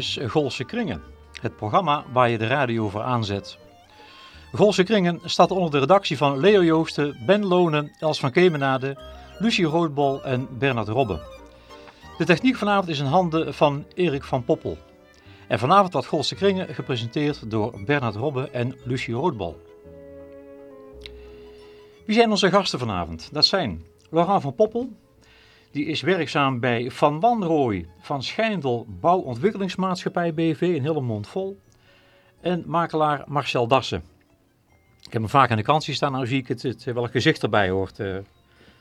is Golse Kringen, het programma waar je de radio voor aanzet. Golse Kringen staat onder de redactie van Leo Joosten, Ben Lonen, Els van Kemenade, Lucie Roodbol en Bernard Robbe. De techniek vanavond is in handen van Erik van Poppel. En vanavond wordt Golse Kringen gepresenteerd door Bernard Robbe en Lucie Roodbol. Wie zijn onze gasten vanavond? Dat zijn Laurent van Poppel, die is werkzaam bij Van Wanrooy van Schijndel Bouwontwikkelingsmaatschappij BV in Hellemond Vol. En makelaar Marcel Dassen. Ik heb hem vaak aan de kant zien staan, nou zie ik het, het welk gezicht erbij hoort. Uh,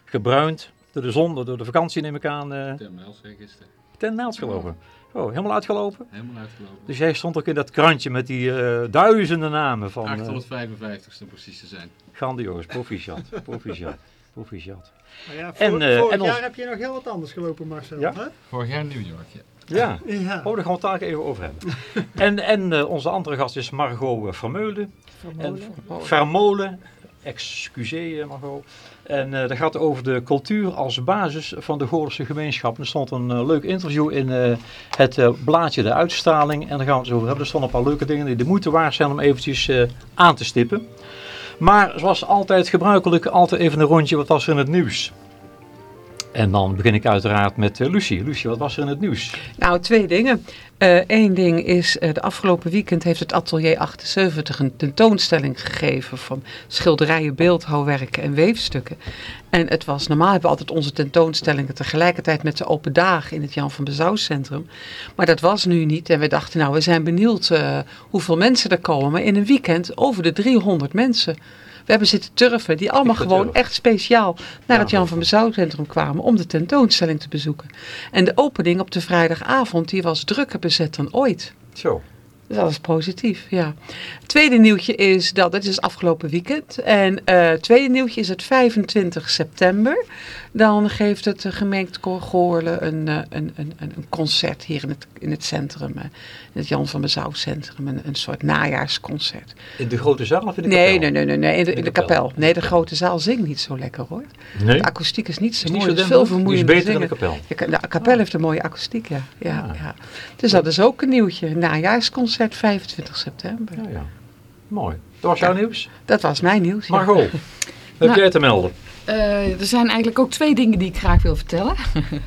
gebruind door de zon, door de vakantie neem ik aan. Uh, ten Mijls gisteren. Ten Mijls gelopen. Oh, helemaal uitgelopen? Helemaal uitgelopen. Dus jij stond ook in dat krantje met die uh, duizenden namen van... 855ste precies te zijn. Grandioos, proficiat, proficiat, proficiat. Ja, voor, en, uh, vorig en ons... jaar heb je nog heel wat anders gelopen, Marcel. Ja? Hè? Vorig jaar New York, ja. Ja, ja. oh, daar gaan we het daar even over hebben. en en uh, onze andere gast is Margot Vermeulen. Vermolen. En, Vermolen, excuseer Margot. En uh, dat gaat over de cultuur als basis van de Goorlandse gemeenschap. Er stond een uh, leuk interview in uh, het blaadje De Uitstraling. En daar gaan we het over hebben. Er stonden een paar leuke dingen die de moeite waard zijn om eventjes aan te stippen. Maar zoals altijd gebruikelijk, altijd even een rondje wat was er in het nieuws. En dan begin ik uiteraard met uh, Lucie. Lucie, wat was er in het nieuws? Nou, twee dingen. Eén uh, ding is, uh, de afgelopen weekend heeft het Atelier 78 een tentoonstelling gegeven van schilderijen, beeldhouwwerken en weefstukken. En het was, normaal hebben we altijd onze tentoonstellingen tegelijkertijd met de open dagen in het Jan van Bezouw Centrum. Maar dat was nu niet en we dachten, nou, we zijn benieuwd hoeveel mensen er komen. Maar in een weekend over de 300 mensen. We hebben zitten turven, die allemaal gewoon echt speciaal naar Ja, het Jan van Bezouw Centrum kwamen om de tentoonstelling te bezoeken. En de opening op de vrijdagavond, die was drukker bezet dan ooit. Zo. Dus dat is positief, ja. Tweede nieuwtje is dat, het is afgelopen weekend. En uh, tweede nieuwtje is het 25 september. Dan geeft het uh, gemeente Goorle een, uh, een, een, een concert hier in het, in het centrum. in het Jan van Bezouw Centrum. Een, een soort najaarsconcert. In de grote zaal of in de nee, kapel? nee, nee, nee, nee, in de, In in de de kapel. kapel. Nee, de grote zaal zingt niet zo lekker hoor. Nee? De akoestiek is niet zo Is niet mooi. zo het is veel? Die is vermoeiender beter dan de kapel. De kapel heeft een mooie akoestiek, ja. ja, Ah. ja. Dus dat is ook een nieuwtje. Najaarsconcert 25 september. Ja, ja. Mooi. Dat was jouw nieuws? Dat was mijn nieuws. ja. Margot, wat heb Nou, jij te melden? Eh, er zijn eigenlijk ook twee dingen die ik graag wil vertellen.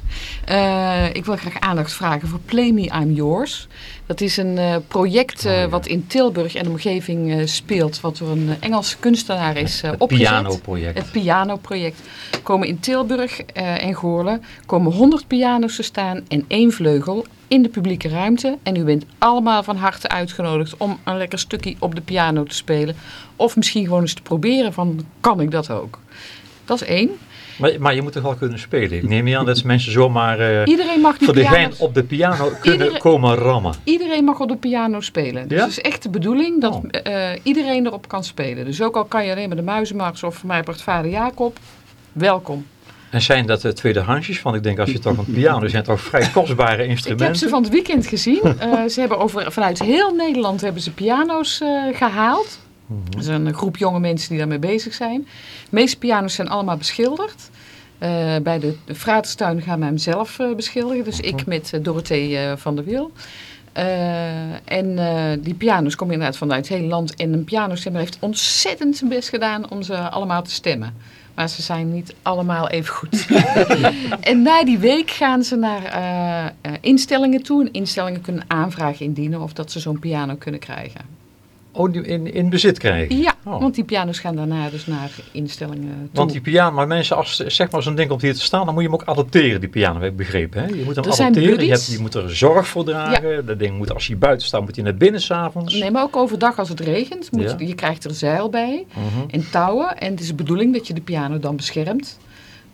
Eh, ik wil graag aandacht vragen voor Play Me I'm Yours. Dat is een eh, project Oh, ja. wat in Tilburg en de omgeving speelt. Wat door een Engelse kunstenaar is Het opgezet. pianoproject. Het pianoproject. Komen in Tilburg en Goorlen komen 100 piano's te staan en één vleugel in de publieke ruimte. En u bent allemaal van harte uitgenodigd om een lekker stukje op de piano te spelen. Of misschien gewoon eens te proberen van, kan ik dat ook? Dat is één. Maar, maar je moet toch wel kunnen spelen? Ik neem niet aan dat mensen zomaar eh, Iedereen mag voor de gein op de piano kunnen Iedereen- komen rammen. Iedereen mag op de piano spelen. Dus Ja? het is echt de bedoeling dat Oh. eh, iedereen erop kan spelen. Dus ook al kan je alleen maar de muizenmars of voor mij wordt vader Jacob, welkom. En zijn dat de tweede handjes? Want ik denk als je toch een piano zijn toch vrij kostbare Ik heb instrumenten. ze van het weekend gezien. Eh, ze hebben over, vanuit heel Nederland hebben ze piano's eh, Mhm. Er is een groep jonge mensen die daarmee bezig zijn. De meeste piano's zijn allemaal beschilderd. Eh, bij de, de Fraterstuin gaan we hem zelf eh, beschilderen. Dus ik met eh, Dorothee van der Wiel. En die piano's komen inderdaad vanuit het hele land. En een pianostemmer heeft ontzettend zijn best gedaan om ze allemaal te stemmen. Maar ze zijn niet allemaal even goed. en na die week gaan ze naar instellingen toe. En instellingen kunnen aanvragen indienen of dat ze zo'n piano kunnen krijgen. Oh, in, in bezit krijgen. Ja, Oh. want die piano's gaan daarna dus naar instellingen toe. Want die piano, maar mensen, als zeg maar zo'n ding komt hier te staan, dan moet je hem ook adopteren, die piano, heb ik begrepen. Hè? Je moet hem Er adopteren, je, hebt, je moet er zorg voor dragen. Dat ding moet, als hij buiten staat, moet hij naar binnen s'avonds. Nee, maar ook overdag als het regent. Moet Ja. je, je krijgt er zeil bij Mhm. en touwen. En het is de bedoeling dat je de piano dan beschermt.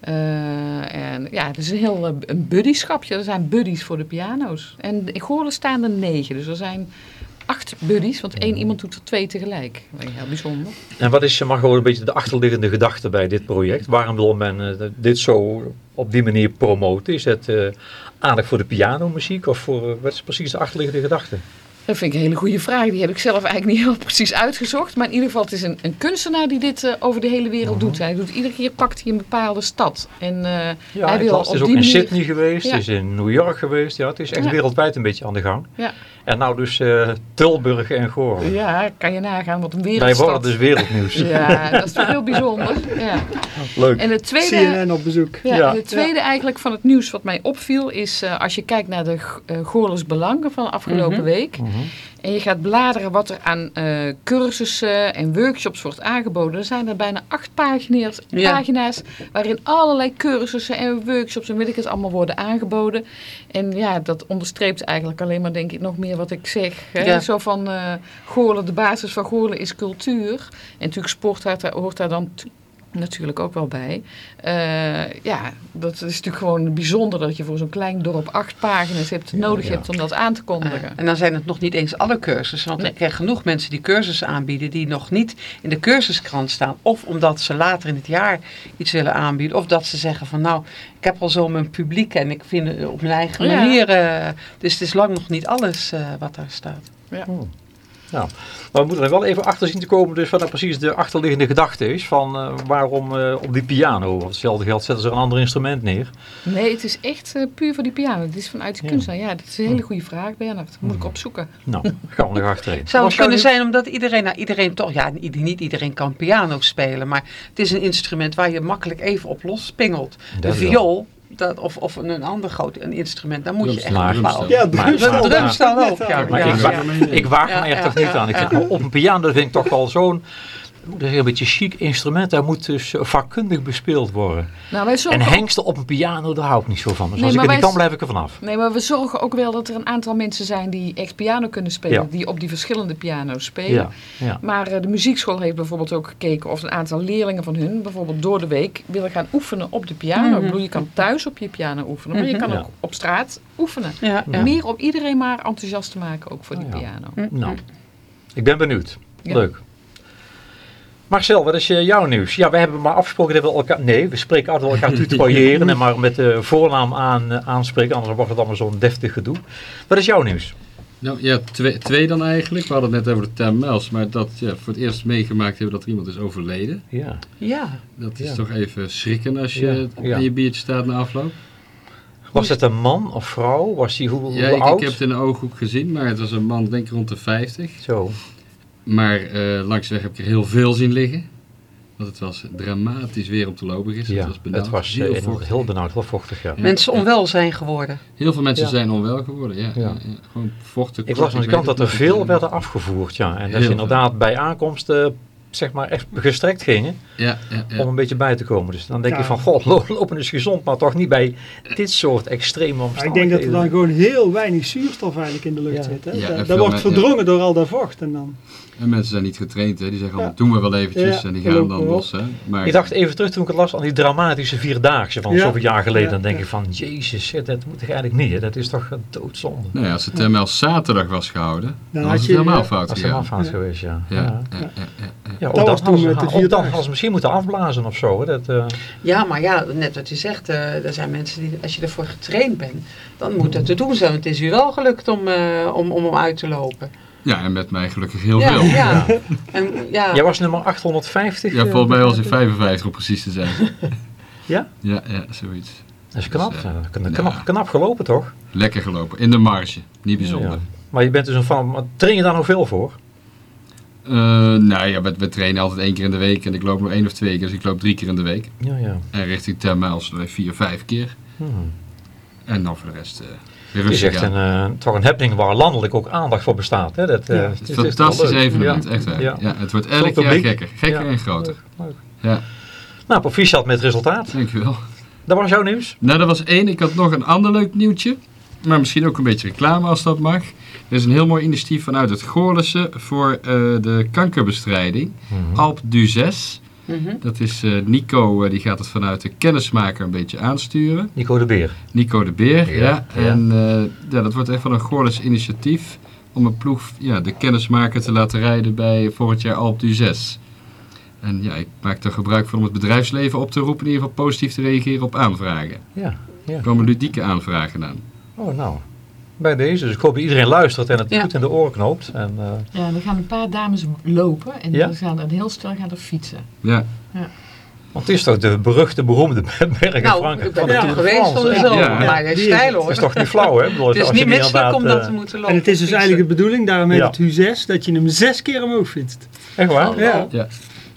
Eh, en ja, het is een heel eh, een buddyschapje. Er zijn buddies voor de piano's. En in Goorlen staan er negen. Dus er zijn acht buddies. Want één iemand doet er twee tegelijk. Heel bijzonder. En wat is, Margot, een beetje de achterliggende gedachte bij dit project? Waarom wil men eh, dit zo op die manier promoten? Is het eh, aardig voor de pianomuziek of voor, eh, wat is precies de achterliggende gedachte? Dat vind ik een hele goede vraag. Die heb ik zelf eigenlijk niet heel precies uitgezocht. Maar in ieder geval, het is een, een kunstenaar die dit over de hele wereld doet. Hij doet iedere keer pakt hij een bepaalde stad. En Ja, hij wil het op is ook in manier... Sydney geweest, Ja. is in New York geweest. Ja, het is echt Ja. wereldwijd een beetje aan de gang. Ja. En nou dus eh, Tilburg en Goorlen. Ja, kan je nagaan wat een Wij wereldstad. worden dus wereldnieuws. Ja, dat is toch heel bijzonder. Ja. Leuk. En het tweede... CNN op bezoek. Ja, Ja. en het tweede eigenlijk van het nieuws wat mij opviel is eh, als je kijkt naar de uh, Goorles Belangen van de afgelopen Mhm. week. Mhm. En je gaat bladeren wat er aan eh, cursussen en workshops wordt aangeboden. Dan zijn er bijna acht pagina's, Ja. pagina's waarin allerlei cursussen en workshops en weet ik het allemaal worden aangeboden. En ja, dat onderstreept eigenlijk alleen maar denk ik nog meer wat ik zeg. Hè? Ja. Zo van Goorlen, de basis van Goorlen is cultuur. En natuurlijk sport hoort daar, hoort daar dan natuurlijk ook wel bij. Eh, ja, dat is natuurlijk gewoon bijzonder dat je voor zo'n klein dorp acht pagina's hebt, nodig ja. hebt om dat aan te kondigen. en dan zijn het nog niet eens alle cursussen. Want Nee. ik krijg genoeg mensen die cursussen aanbieden die nog niet in de cursuskrant staan. Of omdat ze later in het jaar iets willen aanbieden. Of dat ze zeggen van nou, ik heb al zo mijn publiek en ik vind het op mijn eigen Ja. manier. eh, dus het is lang nog niet alles eh, wat daar staat. Nou, maar we moeten er wel even achter zien te komen dus wat nou precies de achterliggende gedachte is van eh, waarom eh, op die piano. Want hetzelfde geld zetten ze er een ander instrument neer. Nee, het is echt eh, puur voor die piano. Het is vanuit de Ja. kunstenaar. Ja, dat is een hele goede vraag, Bernard. Moet ik opzoeken. Nou, gaan we nog achterheen. Zou het kunnen zijn omdat iedereen, nou iedereen toch, ja niet iedereen kan piano spelen. Maar het is een instrument waar je makkelijk even op los pingelt. Dat De wel. viool dat, of, of een ander groot een instrument, daar moet je echt bouwen. Ja, Maar- drumstel. maar- drumstel ook, ja. Maar ja, ik, ja. wa- ik waag Ja, me ja, toch niet ja, aan. Ik ja. vind, Op een piano vind ik toch wel zo'n dat is een beetje chic instrument. Dat moet dus eh, vakkundig bespeeld worden. Nou, wij En hengsten op een piano, daar hou ik niet zo van. Dus Nee, als ik maar er niet wij- kan, blijf ik er vanaf. Nee, maar we zorgen ook wel dat er een aantal mensen zijn die echt piano kunnen spelen. Ja. Die op die verschillende piano's spelen. Ja, ja. Maar eh, de muziekschool heeft bijvoorbeeld ook gekeken of een aantal leerlingen van hun bijvoorbeeld door de week willen gaan oefenen op de piano. Mhm. Ik bedoel, je kan thuis op je piano oefenen, maar je Mhm. kan Ja. ook op straat oefenen. Ja, ja. Meer om iedereen maar enthousiast te maken, ook voor die Oh ja. piano. Nou, ik ben benieuwd. Ja. Leuk. Marcel, wat is eh, jouw nieuws? Ja, we hebben maar afgesproken dat we elkaar... Nee, we spreken altijd elkaar tutoyeren en maar met de voornaam aan, eh, aanspreken. Anders wordt het allemaal zo'n deftig gedoe. Wat is jouw nieuws? Nou ja, twee, twee dan eigenlijk. We hadden het net over de Tam Mels, maar dat ja, voor het eerst meegemaakt hebben dat er iemand is overleden. Ja. Ja. Dat is Ja. toch even schrikken als je Ja, ja. aan je biertje staat na afloop. Was het een man of vrouw? Was hij hoe, Ja, hoe ik, oud? ik heb het in de ooghoek gezien, maar het was een man, denk ik rond de 50. Zo. Maar eh, langs de weg heb ik er heel veel zien liggen. Want het was dramatisch weer om te lopen gisteren. Ja, het was benauwd, het was heel eh, vochtig. heel benauwd, heel vochtig. Ja. Mensen onwel zijn geworden. Heel veel mensen Ja. zijn onwel geworden. Ja, Ja. ja. ja, gewoon vochtig. Ik las aan de kant dat er veel werden afgevoerd. Ja. En dat ze inderdaad bij aankomst eh, zeg maar echt gestrekt gingen Ja, ja, ja. om een beetje bij te komen. Dus dan denk Ja. je van, goh, lo- lopen is gezond, maar toch niet bij dit soort extreme Maar ik omstandigheden. denk dat er dan gewoon heel weinig zuurstof eigenlijk in de lucht Ja. zit. Hè? Ja, dat wordt met- verdrongen door al dat vocht. En dan, En mensen zijn niet getraind, hè. die zeggen Ja. al, doen we wel eventjes Ja, en die gaan dan los. Hè. Maar Ik dacht even terug toen ik het las aan die dramatische vierdaagse van Ja. zoveel jaar geleden. Ja, Dan denk ja. ik van, jezus, dat moet toch eigenlijk niet. Hè? Dat is toch een doodzonde. nou ja, als het TML zaterdag was gehouden, dan, had was het je- helemaal ja, fout gegaan. helemaal fout geweest, ja. Ja, ja. ook Dat dan was toen hadden ze- met de ook dan vierdaagse. hadden ze misschien moeten afblazen of zo. Hè? Dat, eh, Ja, maar ja, net wat je zegt, eh, er zijn mensen die, als je ervoor getraind bent, dan moet dat te doen zijn. Het is u wel gelukt om, eh, om, om hem uit te lopen. Ja, en met mij gelukkig heel ja, veel. Ja. ja. En, ja. Jij was nummer 850. eh, volgens mij was hij 55 om precies te zijn. Ja? Ja, ja, zoiets. Dat is knap. Dus, eh, Ja, knap, ja. knap, knap gelopen toch? Lekker gelopen, in de marge. Niet bijzonder. Ja. Maar je bent dus een fan. maar Train je daar nog veel voor? Eh, nou ja, we, we trainen altijd één keer in de week en ik loop nog één of twee keer, dus ik loop drie keer in de week. Ja, ja. En richting 10 miles vier, vijf keer. Hmm. En dan voor de rest eh weer Het is echt een, eh, toch een happening waar landelijk ook aandacht voor bestaat. Hè? Dat, Ja, het fantastisch evenement, echt waar. Ja. Het wordt elk jaar gekker. Gekker en groter. Leuk. Ja, Nou, proficiat met het resultaat. dankjewel. Dat was jouw nieuws. Nou, dat was één. Ik had nog een ander leuk nieuwtje. Maar misschien ook een beetje reclame als dat mag. Er is een heel mooi initiatief vanuit het Goorlense voor eh, de kankerbestrijding. Alp du 6. Mhm. Dat is eh, Nico, eh, die gaat het vanuit de kennismaker een beetje aansturen. Nico de Beer. Nico de Beer, ja. En eh, ja, dat wordt echt van een Goorles initiatief om een ploeg, ja, de kennismaker te laten rijden bij volgend jaar Alp du 6. En ja, ik maak er gebruik van om het bedrijfsleven op te roepen, in ieder geval positief te reageren op aanvragen. Ja. ja. Er komen ludieke aanvragen aan. Oh, nou. Bij deze. Dus ik hoop dat iedereen luistert en het Ja. goed in de oren knoopt. En, eh, Ja, er gaan een paar dames lopen en Ja? gaan er een heel stel gaan er fietsen. Ja, want het is toch de beruchte, beroemde berg in Nou, Frankrijk ik ben van de er Tour toen de geweest van de zomer, Ja. maar dat is stijl het. hoor. Is toch niet flauw, hè? Bedoel, Het is als niet je menselijk om inderdaad, dat eh, te moeten lopen. En het is dus fietsen. eigenlijk de bedoeling, Ja. het U6, dat je hem zes keer omhoog fietst. Echt waar? Ja, ja.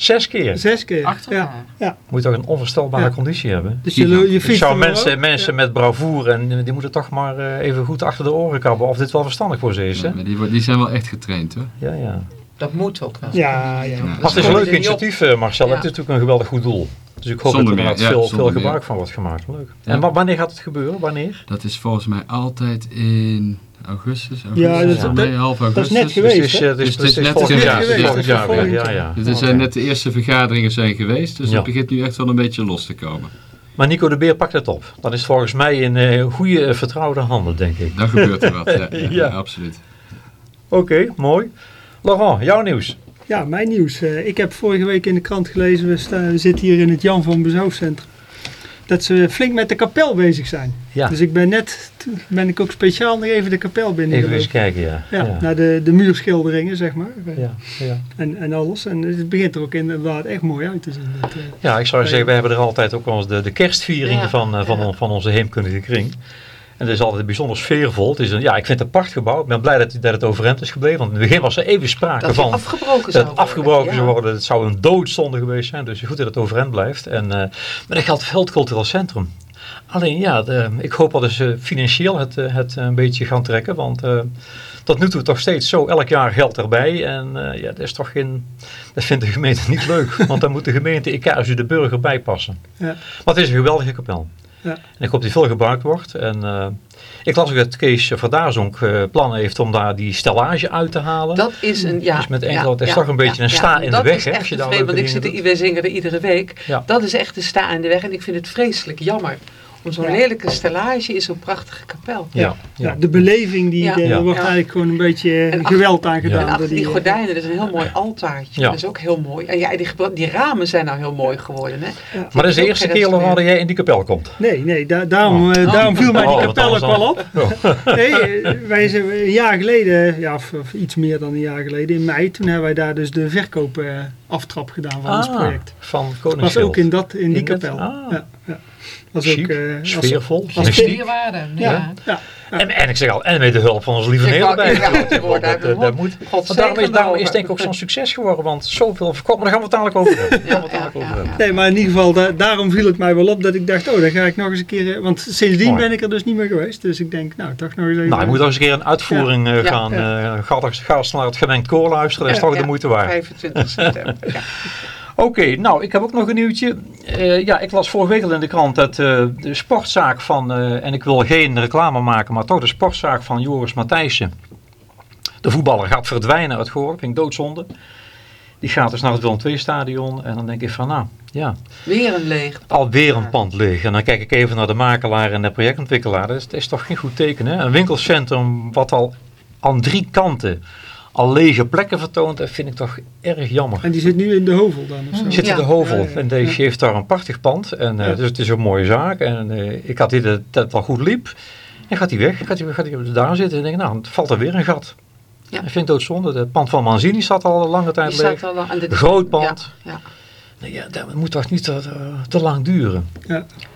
Zes keer. zes keer. Achter ja. elkaar. Moet je toch een onvoorstelbare Ja. conditie hebben? Dus je, je Ik zou mensen, mensen met bravoure, en eh, die moeten toch maar eh, even goed achter de oren krabben of dit wel verstandig voor ze is. Hè? Ja, maar die, die zijn wel echt getraind hoor. Ja, ja. Dat moet ook wel. Ja, ja. Ja. Maar het is een leuk initiatief, eh, Marcel. Ja. Het is natuurlijk een geweldig goed doel. Dus ik hoop Zonder dat er meer, inderdaad ja, veel, veel meer. gebruik van wordt gemaakt. Leuk. Ja. En wa- wanneer gaat het gebeuren? Wanneer? Dat is volgens mij altijd in augustus. augustus Ja, dat- ja, dat- nee, half dat is augustus. net Dus geweest. het Dus het is het is net volgend jaar. Volgend jaar Ja, ja. Dus er zijn net de eerste vergaderingen zijn geweest, dus Ja. het begint nu echt wel een beetje los te komen. Maar Nico de Beer pakt het op. Dat is volgens mij in eh, goede, eh, vertrouwde handen, denk ik. Dan gebeurt er wat, ja, ja, Ja. ja, absoluut. Oké, mooi. Laurent, jouw nieuws. Ja, mijn nieuws. Eh, ik heb vorige week in de krant gelezen, we, staan, we zitten hier in het Jan van Bezoofcentrum. Dat ze flink met de kapel bezig zijn. Ja, Dus ik ben net, toen ben ik ook speciaal nog even de kapel binnen even eens kijken, ja. Ja, ja. naar de, de muurschilderingen, zeg maar. Ja, ja. En, en alles. En het begint er ook inderdaad echt mooi uit te zien. Dat, eh, ja, ik zou zeggen, we hebben er altijd ook wel eens de, de kerstviering Ja, van, eh, van, van onze heemkundige kring. En het is altijd bijzonder sfeervol. Het is een, ja, ik vind het een prachtig gebouw. Ik ben blij dat, dat het overeind is gebleven. Want in het begin was er even sprake Dat van afgebroken dat zou het worden. afgebroken Ja. zou worden. Het zou een doodzonde geweest zijn. Dus goed dat het overeind blijft. En, eh, maar dat geldt voor het cultureel centrum. Alleen ja, de- ik hoop dat ze financieel het, eh, het een beetje gaan trekken. Want eh, tot nu toe toch steeds zo elk jaar geld erbij. En eh, ja, dat is toch geen, dat vindt de gemeente niet leuk. want dan moet de gemeente Ikazu de burger bijpassen. Ja. Maar het is een geweldige kapel. Ja. En ik hoop dat die veel gebruikt wordt. En eh, ik las ook dat Kees Verdaarzonk eh plannen heeft om daar die stellage uit te halen. Dat is een, ja. Dus met enkele- ja, het is toch een beetje een sta in de weg, hè, als je een daar vreemd, want ik zit, wij zingen er iedere week. Dat is echt de sta in de weg en ik vind het vreselijk jammer. Om zo'n Ja. lelijke stellage in zo'n prachtige kapel. Ja, ja. ja. de beleving, die, Ja. de- Ja. er wordt Ja. eigenlijk gewoon een beetje En geweld aan En gedaan. achter door die eh, gordijnen, dat is een heel mooi altaartje. Ja. Dat is ook heel mooi. En ja, die, die ramen zijn nou heel mooi geworden. Hè? Ja. Maar dat is de eerste keer dat jij in die kapel komt. Nee, nee, da- daarom, Oh. eh, daarom viel mij die Oh, kapel ook wel op. Nee, eh, wij zijn een jaar geleden, ja, of, of iets meer dan een jaar geleden, in mei, toen hebben wij daar dus de verkoop eh, aftrap gedaan van ons Ah, project. van was Koningsschild. ook in, dat, in die In kapel. ah. Ja, ja. Was Chic, ook, eh, als- sfeervol, als-. Dierwaarde, Ja, ja. ja. En, en ik zeg al, en met de hulp van onze lieve het Dat, dat, dat moet. Want daarom is, zegen daarom is het denk ik ook zo'n succes geworden, want zoveel verkocht. Maar daar gaan we het dadelijk over hebben. Ja, dadelijk ja, over hebben. Nee, maar in ieder geval, da- daarom viel het mij wel op dat ik dacht, oh, dan ga ik nog eens een keer... eh, Want sindsdien Mooi. ben ik er dus niet meer geweest. Dus ik denk, nou, toch nog eens even... Nou, je moet nog eens een keer een uitvoering eh, Ja, gaan. ja. eh, ga, ga eens naar het gemengd koor luisteren, dat is Ja, toch de moeite waard. 25 september. Oké, nou, ik heb ook nog een nieuwtje. Eh, ja, ik las vorige week al in de krant dat eh, de sportzaak van, eh, en ik wil geen reclame maken, maar toch de sportzaak van Joris Matthijssen, de voetballer, gaat verdwijnen uit Goor. Vind ik doodzonde. Die gaat dus naar het Willem II stadion en dan denk ik van, nou, ja, Weer een leeg. alweer een pand liggen. En dan kijk ik even naar de makelaar en de projectontwikkelaar. Dat is, dat is toch geen goed teken, hè? Een winkelcentrum wat al aan drie kanten al lege plekken vertoont, dat vind ik toch erg jammer. En die zit nu in de hovel dan of zo. Zit in Ja. de Hovel Ja, ja, en deze ja. heeft daar een prachtig pand. En, eh, Ja. Dus het is een mooie zaak. En eh, ik had idee dat het wel goed liep. En gaat hij weg, gaat hij, gaat hij daar zitten en denk ik, nou, het valt er weer een gat. Ja. Ik vind het doodzonde. Het pand van Manzini zat al lange Die tijd staat leeg. al lang aan de Groot pand. Ja, ja. Nee, ja, dat moet toch niet te, te lang duren.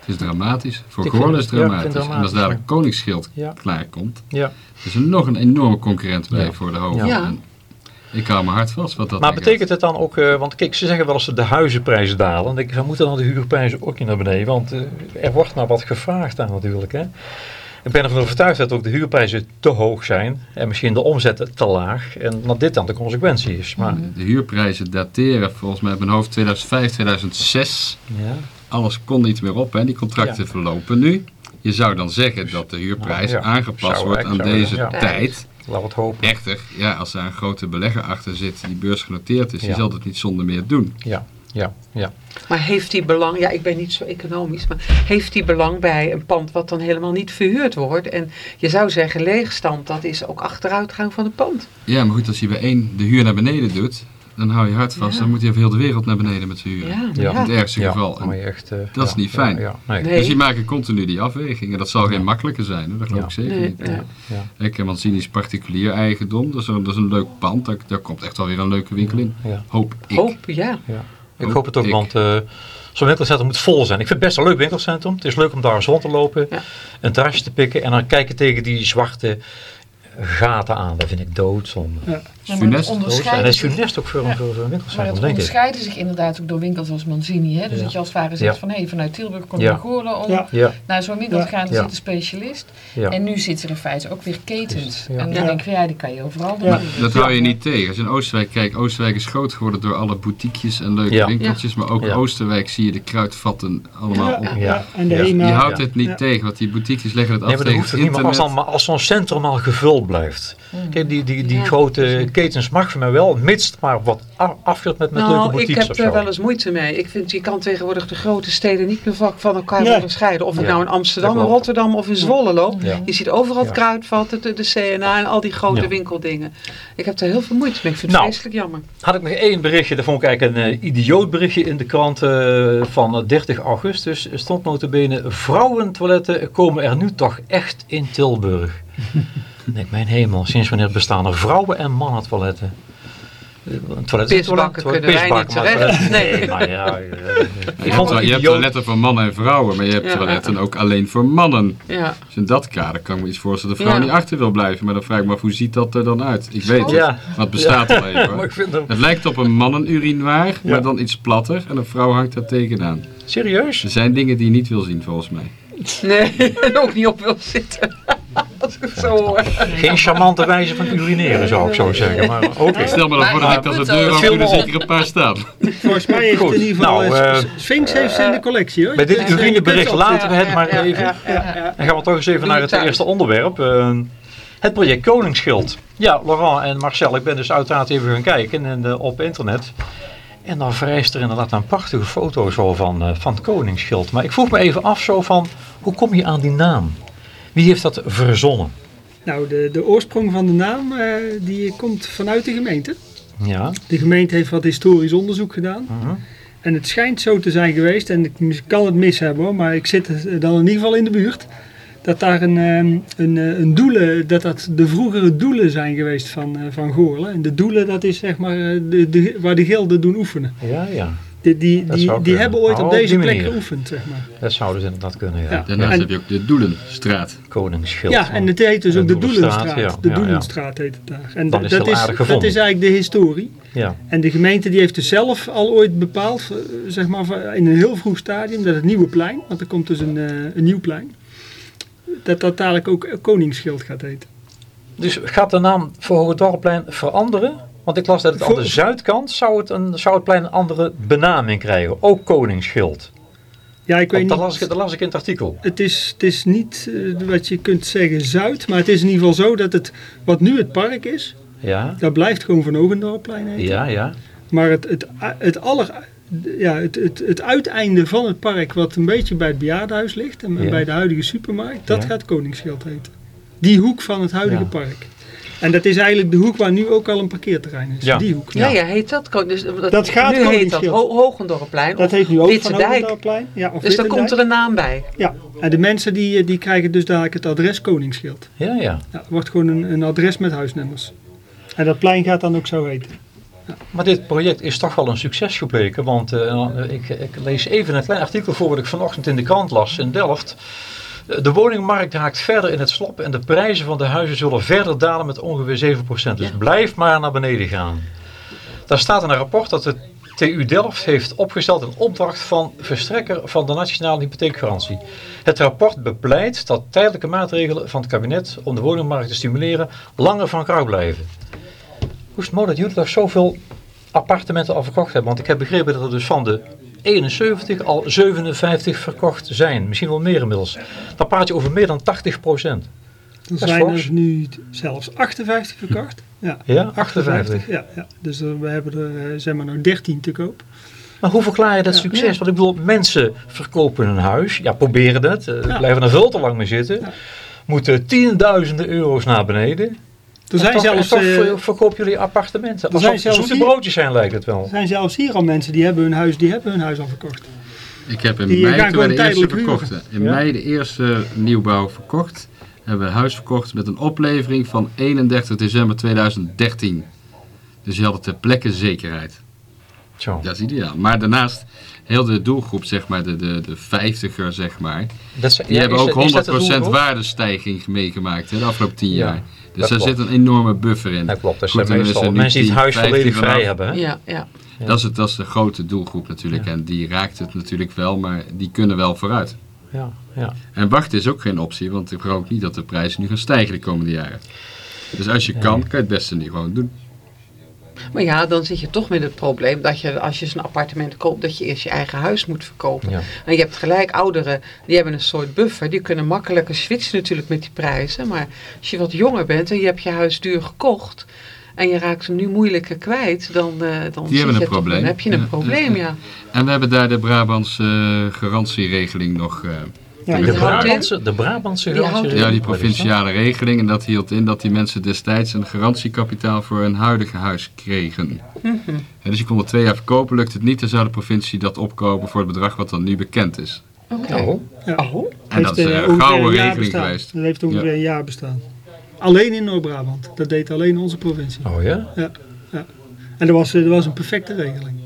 Het is dramatisch. Voor Goorlen is het- dramatisch. en als daar de dramatisch, koningsschild Ja. klaarkomt, Ja. is er nog een enorme concurrent bij Ja. voor de hoofd. Ja. En Ik hou mijn hart vast wat dat Maar betekent het dan ook, eh, want kijk, ze zeggen wel eens dat de huizenprijzen dalen. Dan denk ik, dan moeten dan de huurprijzen ook niet naar beneden. Want eh, er wordt maar wat gevraagd aan natuurlijk. Hè. Ik ben ervan overtuigd dat ook de huurprijzen te hoog zijn. En misschien de omzet te laag. En dat dit dan de consequentie is. Maar De huurprijzen dateren volgens mij op mijn hoofd 2005, 2006. ja, Alles kon niet meer op, hè. die contracten Ja. verlopen nu. Je zou dan zeggen dat de huurprijs Ja, aangepast zou wordt aan deze ja. tijd. laten we het hopen. Echter, ja, als daar een grote belegger achter zit die beursgenoteerd is, die zal dat niet zonder meer doen. Ja, ja, ja. Maar heeft hij belang, ja ik ben niet zo economisch, maar heeft hij belang bij een pand wat dan helemaal niet verhuurd wordt? En je zou zeggen leegstand, dat is ook achteruitgang van het pand. Ja, maar goed, als je bij één de huur naar beneden doet, dan hou je hart vast. Ja. Dan moet je even heel de wereld naar beneden met z'n huren. Ja, Ja. In het ergste Ja, geval. dan moet je echt, eh, Dat is niet fijn. Ja, nee. Nee. Dus die maken continu die afwegingen. Dat zal geen makkelijke zijn, hoor. dat geloof Ja. ik zeker Nee, niet. ja. Ja. Ik heb is particulier eigendom. Dat is een, dat is een leuk pand. Daar, daar komt echt wel weer een leuke winkel in. Ja. Hoop ik. Hoop, ja. Ik hoop het ook, ik. want eh, zo'n winkelcentrum moet vol zijn. Ik vind het best een leuk winkelcentrum. Het is leuk om daar eens rond te lopen, Ja. een terrasje te pikken en dan kijken tegen die zwarte gaten aan. Dat vind ik doodzonde. Ja. Ja, maar Funest. het Doodzonde. En onderscheidt dat is zich- funest ook voor, een- Ja. voor Maar het winkelcentrum, denk ik. onderscheiden zich inderdaad ook door winkels als Manzini. Hè? Dus Ja. dat je als ware zegt Ja. van hé, vanuit Tilburg kom je Ja. naar Goorlen om Ja. Ja, naar zo'n winkel te gaan. Ja. zit een specialist. ja. En nu zitten er in feite ook weer ketens. Ja. En dan Ja. denk ik van ja, die kan je overal doen. Ja. Dat hou je niet tegen. Als je in Oosterwijk kijkt, Oosterwijk is groot geworden door alle boutiquejes en leuke Ja. winkeltjes. Maar ook. Oosterwijk zie je de kruidvatten allemaal Ja, op. ja, Ja. En de. Je houdt Ja. het niet Ja. tegen, want die boutiquejes leggen het af Nee, maar dat tegen hoeft het ook niet. Maar als, internet. dan, maar als zo'n centrum al gevuld blijft. Mm. Kijk, die, die, die grote ketens mag voor mij wel, mits maar wat a- afgeeft met, met leuke Nou, ik heb er zo. wel eens moeite mee. Ik vind, je kan tegenwoordig de grote steden niet meer va- van elkaar Nee. onderscheiden. Of het Ja, nou in Amsterdam, in. Rotterdam of in Zwolle loopt. Ja. Je ziet overal het kruidvat, de, de CNA en al die grote Ja. winkeldingen. Ik heb daar heel veel moeite mee. Ik vind het Nou. vreselijk jammer. Had ik nog één berichtje, dat vond ik eigenlijk een eh, idioot berichtje in de krant eh, van eh, 30 augustus. Er stond notabene, vrouwentoiletten komen er nu toch echt in Tilburg. Ik denk, mijn hemel, sinds wanneer bestaan er vrouwen- en mannentoiletten? Eh, Een toilet is een Pisbakken toilet, kunnen wij niet terecht. Nee. maar ja, eh, ik Je vond hebt, je toiletten voor mannen en vrouwen, maar je hebt Ja. toiletten ook alleen voor mannen. Ja. Dus in dat kader kan ik me iets voorstellen dat de vrouw Ja. niet achter wil blijven. Maar dan vraag ik me af, hoe ziet dat er dan uit? Ik weet het, Ja. maar het bestaat al even. Maar hoor. ik vind hem... Het lijkt op een mannenurinoir, Ja. maar dan iets platter. En een vrouw hangt daar tegenaan. Serieus? Er zijn dingen die je niet wil zien, volgens mij. Nee, en ook niet op wil zitten. Als ik het zo hoor. Geen charmante wijze van urineren, zou ik zo zeggen. Maar oké. Stel me dan Maar voor dat ik als de deur doe, me er op. zeker een paar staan. Volgens mij heeft Goed, in ieder geval... nou, eh, eh, Sphinx heeft ze in de collectie hoor. Bij dit eh, urinebericht laten we het maar even. Dan gaan we toch eens even naar het eerste onderwerp. eh, het project Koningsschild. Ja, Laurent en Marcel, ik ben dus uiteraard even gaan kijken en, eh, op internet. En dan vereist er inderdaad een prachtige foto zo van, eh, van het Koningsschild. Maar ik vroeg me even af zo van, hoe kom je aan die naam? Wie heeft dat verzonnen? Nou, de, de oorsprong van de naam eh, die komt vanuit de gemeente. Ja. De gemeente heeft wat historisch onderzoek gedaan. mhm. En het schijnt zo te zijn geweest, en ik kan het mis hebben hoor, maar ik zit dan in ieder geval in de buurt. Dat daar een, ehm, een, eh, een doelen, dat dat de vroegere doelen zijn geweest van, eh, van Goorlen. En de doelen, dat is zeg maar de, de, waar de gilden doen oefenen. Ja, ja. Die, die, Dat die, hebben ooit Oh, op deze plek geoefend, zeg maar. Dat zou dus inderdaad kunnen, ja. Ja. Daarnaast En- heb je ook de Doelenstraat. Koningsschild. Ja, en het heet dus De ook de Doelenstraat, Doelenstraat. ja. De. Doelenstraat heet het daar. En Dan da- is het dat, is, dat is eigenlijk de historie. Ja. En de gemeente die heeft dus zelf al ooit bepaald, eh, zeg maar van- in een heel vroeg stadium, dat het nieuwe plein, want er komt dus een, eh, een nieuw plein, dat dat dadelijk ook Koningsschild gaat heten. Dus gaat de naam voor Hoogdorpplein veranderen? Want ik las dat het aan de zuidkant zou het, een, zou het plein een andere benaming krijgen. Ook Koningsschild. Ja, ik weet Want dat, niet. las ik, dat las ik in het artikel. Het is, het is niet eh, wat je kunt zeggen Zuid, maar het is in ieder geval zo dat het, wat nu het park is, Ja, dat blijft gewoon Van Ogendorpplein heten. ja, ja. Maar het, het, het, aller, ja, het, het, het uiteinde van het park, wat een beetje bij het bejaardenhuis ligt en Ja. bij de huidige supermarkt, dat Ja. gaat Koningsschild heten. Die hoek van het huidige Ja. park. En dat is eigenlijk de hoek waar nu ook al een parkeerterrein is. Ja. Die hoek. Ja, ja, heet dat? Dus, Dat gaat nu heet dat. Ho Hogendorpplein Dat heet nu ook Witte Van Dijk. Ogendorpplein. Ja, of Dus daar Wittendijk. komt er een naam bij. Ja, en de mensen die, die krijgen dus dadelijk het adres Koningsschild. Ja, ja. Ja, het wordt gewoon een, een adres met huisnummers. En dat plein gaat dan ook zo heten. Maar dit project is toch wel een succes gebleken. Want eh, ik, ik lees even een klein artikel voor wat ik vanochtend in de krant las in Delft. De woningmarkt raakt verder in het slop en de prijzen van de huizen zullen verder dalen met ongeveer 7%. Dus blijf maar naar beneden gaan. Daar staat in een rapport dat de TU Delft heeft opgesteld een opdracht van verstrekker van de Nationale Hypotheekgarantie. Het rapport bepleit dat tijdelijke maatregelen van het kabinet om de woningmarkt te stimuleren langer van kracht blijven. Hoe is het mogelijk dat jullie daar zoveel appartementen al verkocht hebben? Want ik heb begrepen dat er dus van de 71 al 57 verkocht zijn. Misschien wel meer inmiddels. Dan praat je over meer dan 80 procent. Is zijn fors. er nu zelfs 58 verkocht. Ja, Ja, 58. Ja, ja. dus we hebben er eh, zeg maar nog 13 te koop. Maar hoe verklaar je dat Ja. succes? Want ik bedoel, mensen verkopen een huis. Ja, proberen het. eh. Blijven er veel te lang mee zitten. Moeten tienduizenden euro's naar beneden. Er zijn toch, zelfs, toch eh, ver- verkopen jullie appartementen. er zijn zelfs zoete hier- broodjes zijn lijkt het wel. er zijn zelfs hier al mensen die hebben hun huis, die hebben hun huis al verkocht. Ik heb in Die, eh, mei, toen de eerste verkochten, in Ja? mei de eerste nieuwbouw verkocht, hebben we een huis verkocht met een oplevering van 31 december 2013. Dus je had het ter plekke zekerheid. Zo. Dat is ideaal. Maar daarnaast, heel de doelgroep, zeg maar, de, de, de vijftiger, zeg maar, Dat is- die ja, hebben is ook dat- is dat de 100% doelgroep? waardestijging meegemaakt hè, de afgelopen 10 Ja, jaar. Dus daar klopt. zit een enorme buffer in. Dat klopt, dat Goed, dan meestal mensen die het 10, huis volledig 15 vrij hebben. Hè? Ja, ja. Ja. Dat, is het, dat is de grote doelgroep natuurlijk. Ja. En die raakt het natuurlijk wel, maar die kunnen wel vooruit. Ja, ja. En wachten is ook geen optie, want ik geloof niet dat de prijzen nu gaan stijgen de komende jaren. Dus als je kan, kan je het beste nu gewoon doen. Maar ja, dan zit je toch met het probleem dat je, als je zo'n appartement koopt, dat je eerst je eigen huis moet verkopen. Ja. En je hebt gelijk ouderen, die hebben een soort buffer. Die kunnen makkelijker switchen natuurlijk met die prijzen. Maar als je wat jonger bent en je hebt je huis duur gekocht... en je raakt hem nu moeilijker kwijt, dan, eh dan, Die zit hebben een probleem. dan heb je een Ja, probleem, ja. En we hebben daar de Brabantse eh, garantieregeling nog. eh, Ja, De. Brabantse, de Brabantse ja, die provinciale regeling. En dat hield in dat die mensen destijds een garantiekapitaal voor hun huidige huis kregen. Mhm. En dus je kon het twee jaar verkopen, lukt het niet, dan zou de provincie dat opkopen voor het bedrag wat dan nu bekend is. Oké. Oh, Ja. Oh, En dat is eh, een gouden een jaar regeling bestaan. geweest. Dat heeft ongeveer een jaar bestaan. Alleen in Noord-Brabant. Dat deed alleen onze provincie. oh ja? En dat was, eh, dat was een perfecte regeling.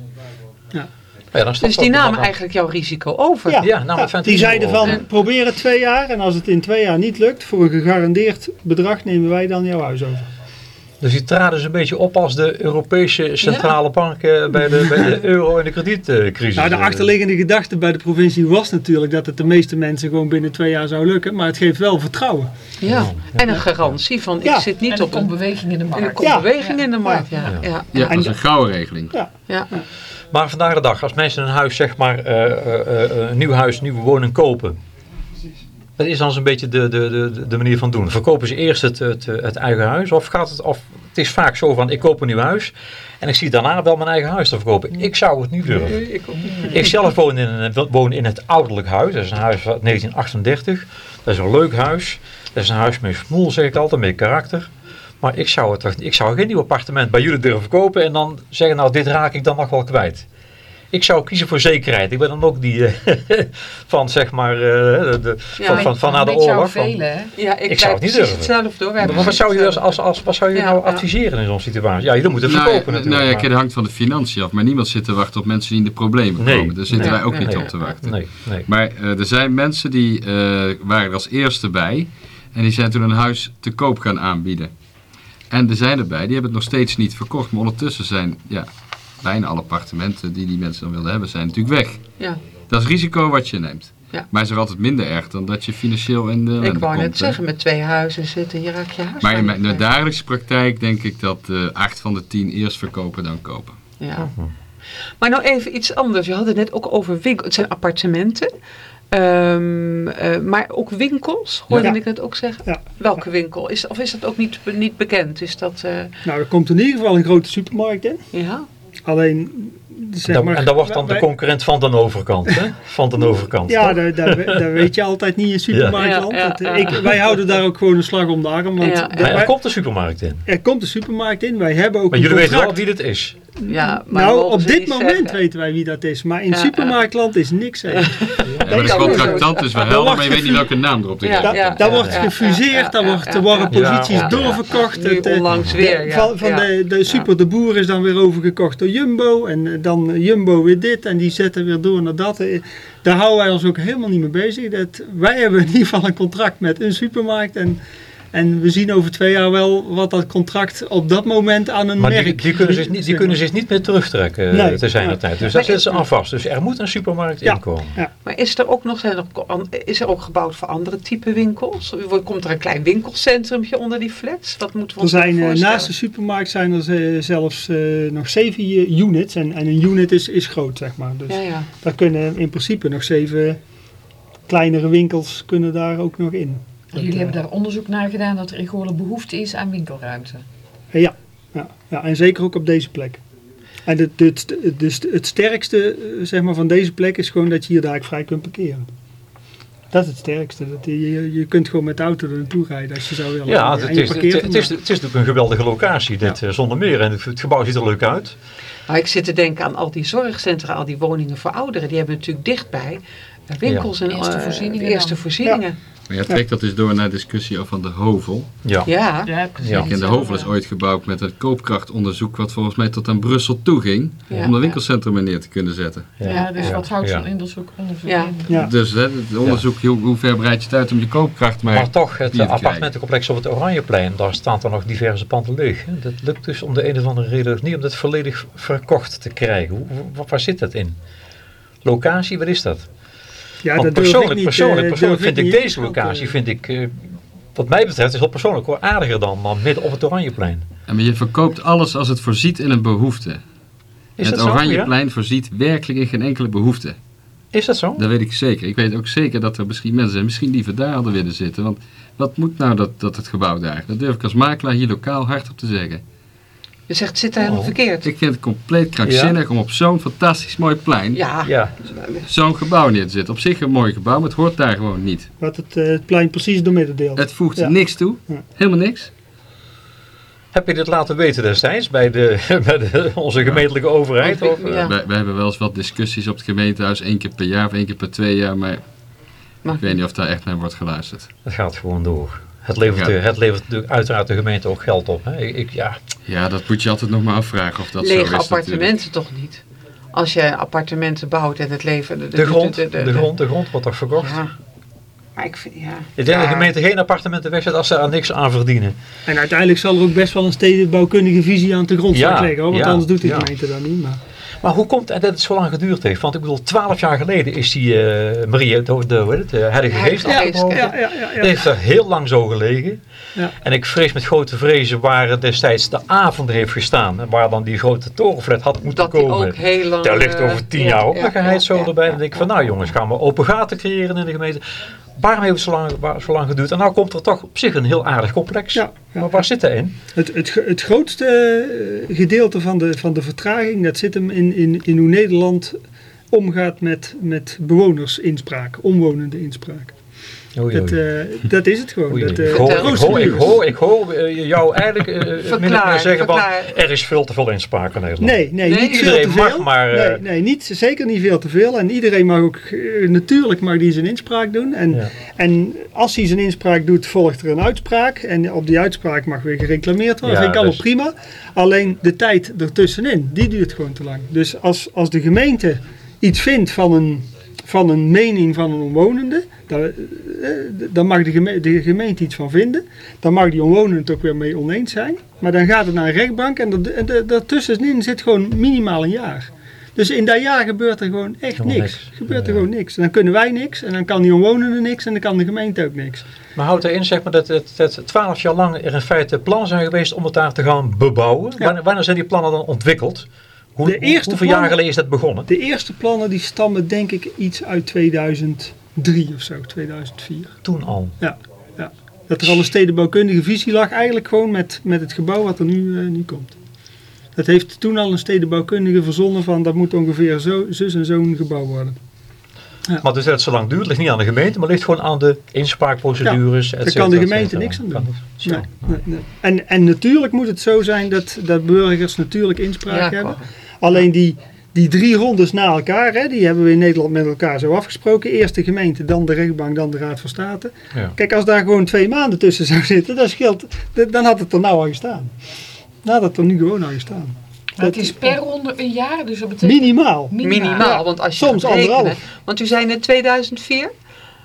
Ja, dan dus die namen eigenlijk jouw risico over. Ja, Ja, nou, vindt die zeiden van probeer het twee jaar en als het in twee jaar niet lukt, voor een gegarandeerd bedrag nemen wij dan jouw huis over. Dus die traden ze een beetje op als de Europese centrale banken bij de, bij de euro- en de kredietcrisis. Nou, de achterliggende gedachte bij de provincie was natuurlijk dat het de meeste mensen gewoon binnen twee jaar zou lukken, maar het geeft wel vertrouwen. Ja. En een garantie van, Ja. ik zit niet En op een... beweging in de En er markt. komt Ja. beweging in de markt, ja. Ja. ja. Ja, dat is een gouden regeling. ja. Maar vandaag de dag, als mensen een huis, zeg maar, eh, eh, eh, een nieuw huis, nieuwe woning kopen. Dat is dan zo'n beetje de, de, de, de manier van doen. Verkopen ze eerst het, het, het eigen huis? Of gaat het, of het is vaak zo van, ik koop een nieuw huis. En ik zie daarna wel mijn eigen huis te verkopen. Ik zou het niet durven. Nee, ik ook niet. Ik zelf woon in, een- woon in het ouderlijk huis. Dat is een huis van 1938. Dat is een leuk huis. Dat is een huis met smoel, zeg ik altijd, met karakter. Maar ik zou, het, toch- ik zou geen nieuw appartement bij jullie durven kopen en dan zeggen, nou dit raak ik dan nog wel kwijt. Ik zou kiezen voor zekerheid. Ik ben dan ook die eh, van zeg maar eh, de, de- Ja, van, van, van na de oorlog. Van? Ja, ik, Ik zou het niet durven. hetzelfde hoor. Maar wat zou je, als, als, als, wat zou je Ja, nou ja. adviseren in zo'n situatie? Ja, jullie moeten Nou, verkopen ja, natuurlijk. nou ja, maar- kijk, dat hangt van de financiën af. Maar niemand zit te wachten op mensen die in de problemen Nee. komen. Daar zitten Nee. wij ook Nee. niet nee, op te wachten. Nee, nee. Maar eh, er zijn mensen die eh, waren er als eerste bij. En die zijn toen een huis te koop gaan aanbieden. En er zijn erbij, die hebben het nog steeds niet verkocht. Maar ondertussen zijn ja, bijna alle appartementen die die mensen dan wilden hebben, zijn natuurlijk weg. Ja, Dat is risico wat je neemt. Ja. Maar het is er altijd minder erg dan dat je financieel in de ik wou net zeggen, met twee huizen zitten, je raakt je huis. Maar in mijn- de dagelijkse praktijk denk ik dat eh 8 van de 10 eerst verkopen dan kopen. Ja. Maar nou even iets anders. Je had het net ook over winkels. Het zijn appartementen. Ehm, eh, maar ook winkels, hoorde Ja. ik het ook zeggen. Ja. Welke winkel? Is, of is dat ook niet, niet bekend? Is dat, eh, Nou, er komt in ieder geval een grote supermarkt in. ja? Alleen, zeg Dan- maar... en dat wordt dan de concurrent van de overkant, hè? Van de overkant. Ja, daar, daar, daar weet je altijd niet in supermarktland. Ja, ja, Dat, ja. ik, wij houden daar ook gewoon een slag om de arm. Want Ja, ja. de- Maar er wij- komt de supermarkt in. er komt een supermarkt in. Wij hebben ook Maar een jullie weten wel wie dit is. Ja maar Nou, op dit moment zeggen. weten wij wie dat is. Maar in Ja, supermarktland is niks. Ja, maar de dat contractant is wel Dat helder, maar je weet niet welke naam erop te Ja, ja, wordt ja, gefuseerd, ja, daar ja, wordt, ja, worden ja. posities Ja, ja. doorverkocht. Nu onlangs weer, ja. Van, van ja. de, de Super de Boer is dan weer overgekocht door Jumbo. En eh, dan Jumbo weer dit. En die zetten weer door naar dat. Eh, Daar houden wij ons ook helemaal niet mee bezig. Dat, wij hebben in ieder geval een contract met een supermarkt. En, en we zien over twee jaar wel wat dat contract op dat moment aan een Maar merk... die, die, kunnen zich niet, die kunnen zich niet meer terugtrekken Nee. nee. te zijn de tijd. Dus Maar daar zitten ze ik- aan vast. Dus er moet een supermarkt Ja. inkomen. Maar is er ook nog, zijn er, is er ook gebouwd voor andere type winkels? Komt er een klein winkelcentrumje onder die flats? Wat moeten we Er ons zijn eh, voorstellen? naast de supermarkt zijn er eh, zelfs eh, nog zeven eh, units. En, en een unit is, is groot, zeg maar. Dus Ja, ja. daar kunnen in principe nog zeven kleinere winkels kunnen daar ook nog in. Dat, Jullie eh, hebben daar onderzoek naar gedaan dat er in Goorlen behoefte is aan winkelruimte. Ja, ja, ja, en zeker ook op deze plek. En het, het, het, dus het sterkste eh, zeg maar, van deze plek is gewoon dat je hier daar vrij kunt parkeren. Dat is het sterkste. Dat je, je, je kunt gewoon met de auto er naartoe rijden als je zou willen. Ja, En het is, het, parkeert het, hem is, het, is natuurlijk een geweldige locatie, dit eh, zonder meer. En het, het gebouw ziet er leuk uit. Maar ik zit te denken aan al die zorgcentra, al die woningen voor ouderen. Die hebben natuurlijk dichtbij winkels en Eerste eh, voorzieningen eerste voorzieningen. Maar je trekt dat dus door naar discussie over van de Hovel. Ja. Ja. Ja, precies. Ja. En de Hovel is ooit gebouwd met een koopkrachtonderzoek wat volgens mij tot aan Brussel toe ging. Ja. Om een winkelcentrum er neer te kunnen zetten. Ja, dus Ja. wat houdt zo'n onderzoek, onderzoek Ja. in? Ja. Dus hè, het onderzoek, hoe, hoe ver breidt je het uit om je koopkracht maar... Maar toch, het appartementencomplex op het Oranjeplein, daar staan er nog diverse panden leeg. hè. Dat lukt dus om de een of andere reden niet om dat volledig verkocht te krijgen. Hoe- waar zit dat in? Locatie, wat is dat? Ja, Want dat durf ik persoonlijk, niet, persoonlijk, eh, persoonlijk vind ik niet deze locatie, schatten. vind ik, eh, wat mij betreft, is wel persoonlijk hoor, aardiger dan, dan midden op het Oranjeplein. En maar je verkoopt alles als het voorziet in een behoefte. Is het dat zo? Ja? Oranjeplein voorziet werkelijk in geen enkele behoefte. Is dat zo? Dat weet ik zeker. Ik weet ook zeker dat er misschien mensen zijn, misschien liever daar hadden willen zitten. Want wat moet nou dat, dat het gebouw daar? Dat durf ik als makelaar hier lokaal hardop te zeggen. Je zegt, het zit daar helemaal Oh. verkeerd. Ik vind het compleet krankzinnig om op zo'n fantastisch mooi plein Ja. Ja, zo'n gebouw neer te zetten. Op zich een mooi gebouw, maar het hoort daar gewoon niet. Wat het, eh, het plein precies door midden deelt. Het voegt Ja. niks toe. Ja. Helemaal niks. heb je dit laten weten destijds bij, de, bij de, onze gemeentelijke overheid? Of, eh? Ja. Wij, wij hebben wel eens wat discussies op het gemeentehuis, één keer per jaar of één keer per twee jaar. Maar Maar- ik weet niet of daar echt naar wordt geluisterd. Het gaat gewoon door. Het levert, Ja. de, het levert de, uiteraard de gemeente ook geld op. Hè? Ik, ik- ja, Ja, dat moet je altijd nog maar afvragen of dat zo is. Lege natuurlijk. appartementen toch niet? Als je appartementen bouwt en het leven... de, grond, de, grond, de grond wordt toch verkocht? Ja. Maar ik vind, ja. Ik denk dat de gemeente geen appartementen wegzet als ze er niks aan verdienen. En uiteindelijk zal er ook best wel een stedenbouwkundige visie aan de grondslag Ja, liggen. Hoor, want ja, anders doet de ja. gemeente dat niet. Maar. Maar hoe komt het dat het zo lang geduurd heeft? Want ik bedoel, twaalf jaar geleden is die eh Marie, de, de, hoe heet het, de Heilige Geest Heilige afgebroken. Geest, Ja, ja, ja, heeft er heel lang zo gelegen. Ja. En ik vrees met grote vrezen waar het destijds de avond heeft gestaan. en Waar dan die grote torenflat had moeten Dat komen. ook heel lang... Daar ligt eh, over tien ja, jaar ook ja, nog ja, zo ja, erbij. ja, Dan denk ik van nou jongens, gaan we open gaten creëren in de gemeente. Waarom heeft het zo lang, waar- zo lang geduurd? En nou komt er toch op zich een heel aardig complex. Ja, ja. Maar waar zit dat in? Het, het, het grootste eh, gedeelte van de, van de vertraging, dat zit hem in, in, in hoe Nederland omgaat met, met bewonersinspraak, omwonende inspraak. Oei, Dat, oei. eh, dat is het gewoon. Oei, Dat, ik, eh, hoor, ik, hoor, ik, hoor, ik hoor eh, jou eigenlijk eh, Verklaar, zeggen van er is veel te veel inspraak in Nederland. Nee, nee, Nee, niet veel iedereen mag, maar, eh, nee, nee, niet, zeker niet veel te veel. En iedereen mag ook, natuurlijk mag die zijn inspraak doen. En, Ja. en als hij zijn inspraak doet, volgt er een uitspraak. En op die uitspraak mag weer gereclameerd worden. Ja, vind ik allemaal dus- prima. Alleen de tijd ertussenin, die duurt gewoon te lang. Dus als, als de gemeente iets vindt van een, van een mening van een omwonende, dan, eh, mag de gemeente, de gemeente iets van vinden. Dan mag die omwonende het ook weer mee oneens zijn. Maar dan gaat het naar een rechtbank en dat- en da- daartussenin zit gewoon minimaal een jaar. Dus in dat jaar gebeurt er gewoon echt Helemaal niks. niks. Gebeurt er Ja. gewoon niks. En dan kunnen wij niks en dan kan die omwonende niks en dan kan de gemeente ook niks. Maar houdt erin zeg maar, dat het twaalf jaar lang er in feite plannen zijn geweest om het daar te gaan bebouwen. Ja. Wanneer, wanneer zijn die plannen dan ontwikkeld? Hoe, De eerste hoeveel jaar geleden is dat begonnen? De eerste plannen die stammen denk ik iets uit 2003 of zo, 2004. Toen al. Dat er al een stedenbouwkundige visie lag, eigenlijk gewoon met, met het gebouw wat er nu, eh, nu komt. Dat heeft toen al een stedenbouwkundige verzonnen van dat moet ongeveer zo, zus en zo'n gebouw worden. Maar dus dat het zo lang duurt, ligt niet aan de gemeente, maar ligt gewoon aan de inspraakprocedures. et daar kan de gemeente niks aan doen. niks. Zo. Nee, nee, nee. En, en natuurlijk moet het zo zijn dat, dat burgers natuurlijk inspraak Ja, hebben. Alleen die, die drie rondes na elkaar, hè, die hebben we in Nederland met elkaar zo afgesproken. Eerst de gemeente, dan de rechtbank, dan de Raad van State. Ja. Kijk, als daar gewoon twee maanden tussen zou zitten, dat scheelt, dan had het er nou al gestaan. Dan had het er nu gewoon al gestaan. Maar het is per ronde een jaar, dus dat betekent Minimaal. Minimaal, want als je Soms rekenen- anderhalf. Want u zei net 2004?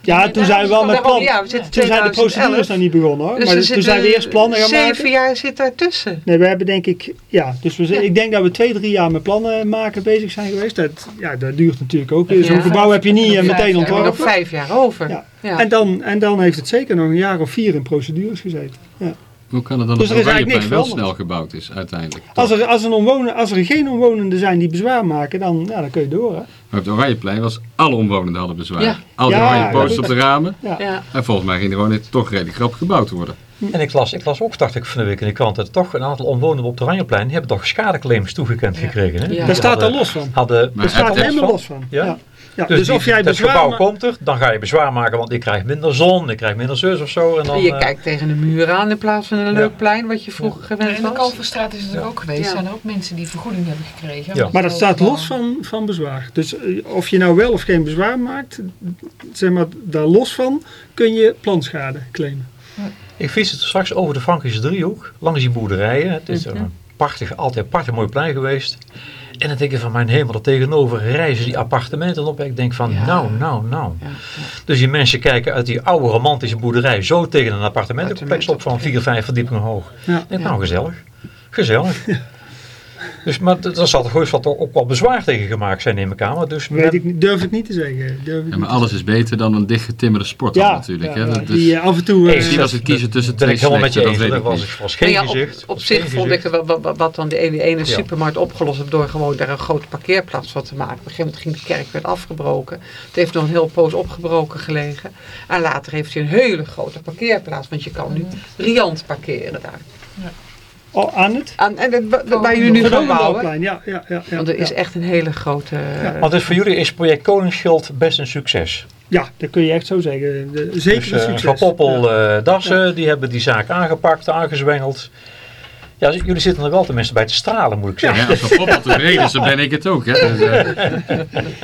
Ja, toen zijn we wel met Daarom, plan. ja, we zitten Toen zijn de 2011. procedures nog niet begonnen hoor. Dus maar toen zijn we eerst plannen gaan Zeven maken. jaar zit daartussen. Nee, we hebben denk ik, ja, dus we, zijn- Ja. ik denk dat we twee, drie jaar met plannen maken bezig zijn geweest. Dat, ja, dat duurt natuurlijk ook. Ja. Zo'n gebouw heb je niet eh, meteen hebben nog ontworpen. vijf jaar over. Ja. Ja. En, dan, en dan heeft het zeker nog een jaar of vier in procedures gezeten. Ja. Hoe kan het dan Dus dat het is eigenlijk Oranjeplein wel veranderd. snel gebouwd is uiteindelijk? Als, er, als, een omwonen, als er geen omwonenden zijn die bezwaar maken, dan, ja, dan kun je door. Hè? Maar op het Oranjeplein was alle omwonenden hadden bezwaar. Ja. Al die Ja, oranje posters op de ramen. Ja. Ja. En volgens mij ging er gewoon toch redelijk grap gebouwd worden. En ik las, ik las ook, dacht ik van de week in de krant, dat toch een aantal omwonenden op het Oranjeplein, die hebben toch schadeclaims toegekend gekregen. Hè? Daar staat er los van. Hadden, Maar staat het- er helemaal los van. Ja? Ja. Dus, dus, die- of jij het bezwaar gebouw ma- komt er, dan ga je bezwaar maken, want ik krijg minder zon, ik krijg minder zus of zo. En dan, je eh, kijkt tegen een muur aan in plaats van een Ja. leuk plein wat je vroeger gewend In de was. Kalverstraat is het Ja. ook geweest. Ja. zijn er ook mensen die vergoeding hebben gekregen. Ja. Maar dat staat los van, van bezwaar. Dus eh, of je nou wel of geen bezwaar maakt, zeg maar, daar los van kun je planschade claimen. Ik fiets het straks over de Frankische driehoek, langs die boerderijen. Het is een prachtig, altijd een prachtig mooi plein geweest. En dan denk ik van mijn hemel, er tegenover reizen die appartementen op. En ik denk van Ja. nou, nou, nou. Ja, ja. Dus die mensen kijken uit die oude romantische boerderij zo tegen een appartementencomplex op van vier, vijf verdiepingen hoog. Ik denk, nou gezellig, gezellig. Dus, maar d- daar zal toch heus wat ook wel bezwaar tegen gemaakt zijn in mijn kamer. Dus Weet men- ik, niet- durf ik niet te zeggen. Durf ik Ja, niet maar alles is beter dan een dichtgetimmerde sporthal Ja, natuurlijk. ja, hè. ja, Dat is- die eh, af en toe... eh, als het kiezen tussen twee helemaal met je eens. Dat was, ik was geen ja, gezicht. op, zich vond ik wat, wat, wat dan de ene, ene Ja. supermarkt opgelost heeft door gewoon daar een grote parkeerplaats van te maken. Op een gegeven moment ging de kerk weer afgebroken. Het heeft nog een heel poos opgebroken gelegen. En later heeft hij een hele grote parkeerplaats, want je kan nu riant parkeren daar. Oh, aan het? Aan, en waar jullie nu gaan bouwen. Ja, ja, ja, ja, Want er is echt een hele grote... Want dus voor jullie is project Koningsschild best een succes. Ja, dat kun je echt zo zeggen. De- zeker Dus een eh, succes. Van Poppel, Ja. eh, Dassen, die hebben die zaak aangepakt, aangezwengeld. Ja, z- jullie zitten er wel tenminste bij te stralen, moet ik zeggen. Ja, als Van Poppel tevreden dan ben ik het ook. Hè. Dus, eh,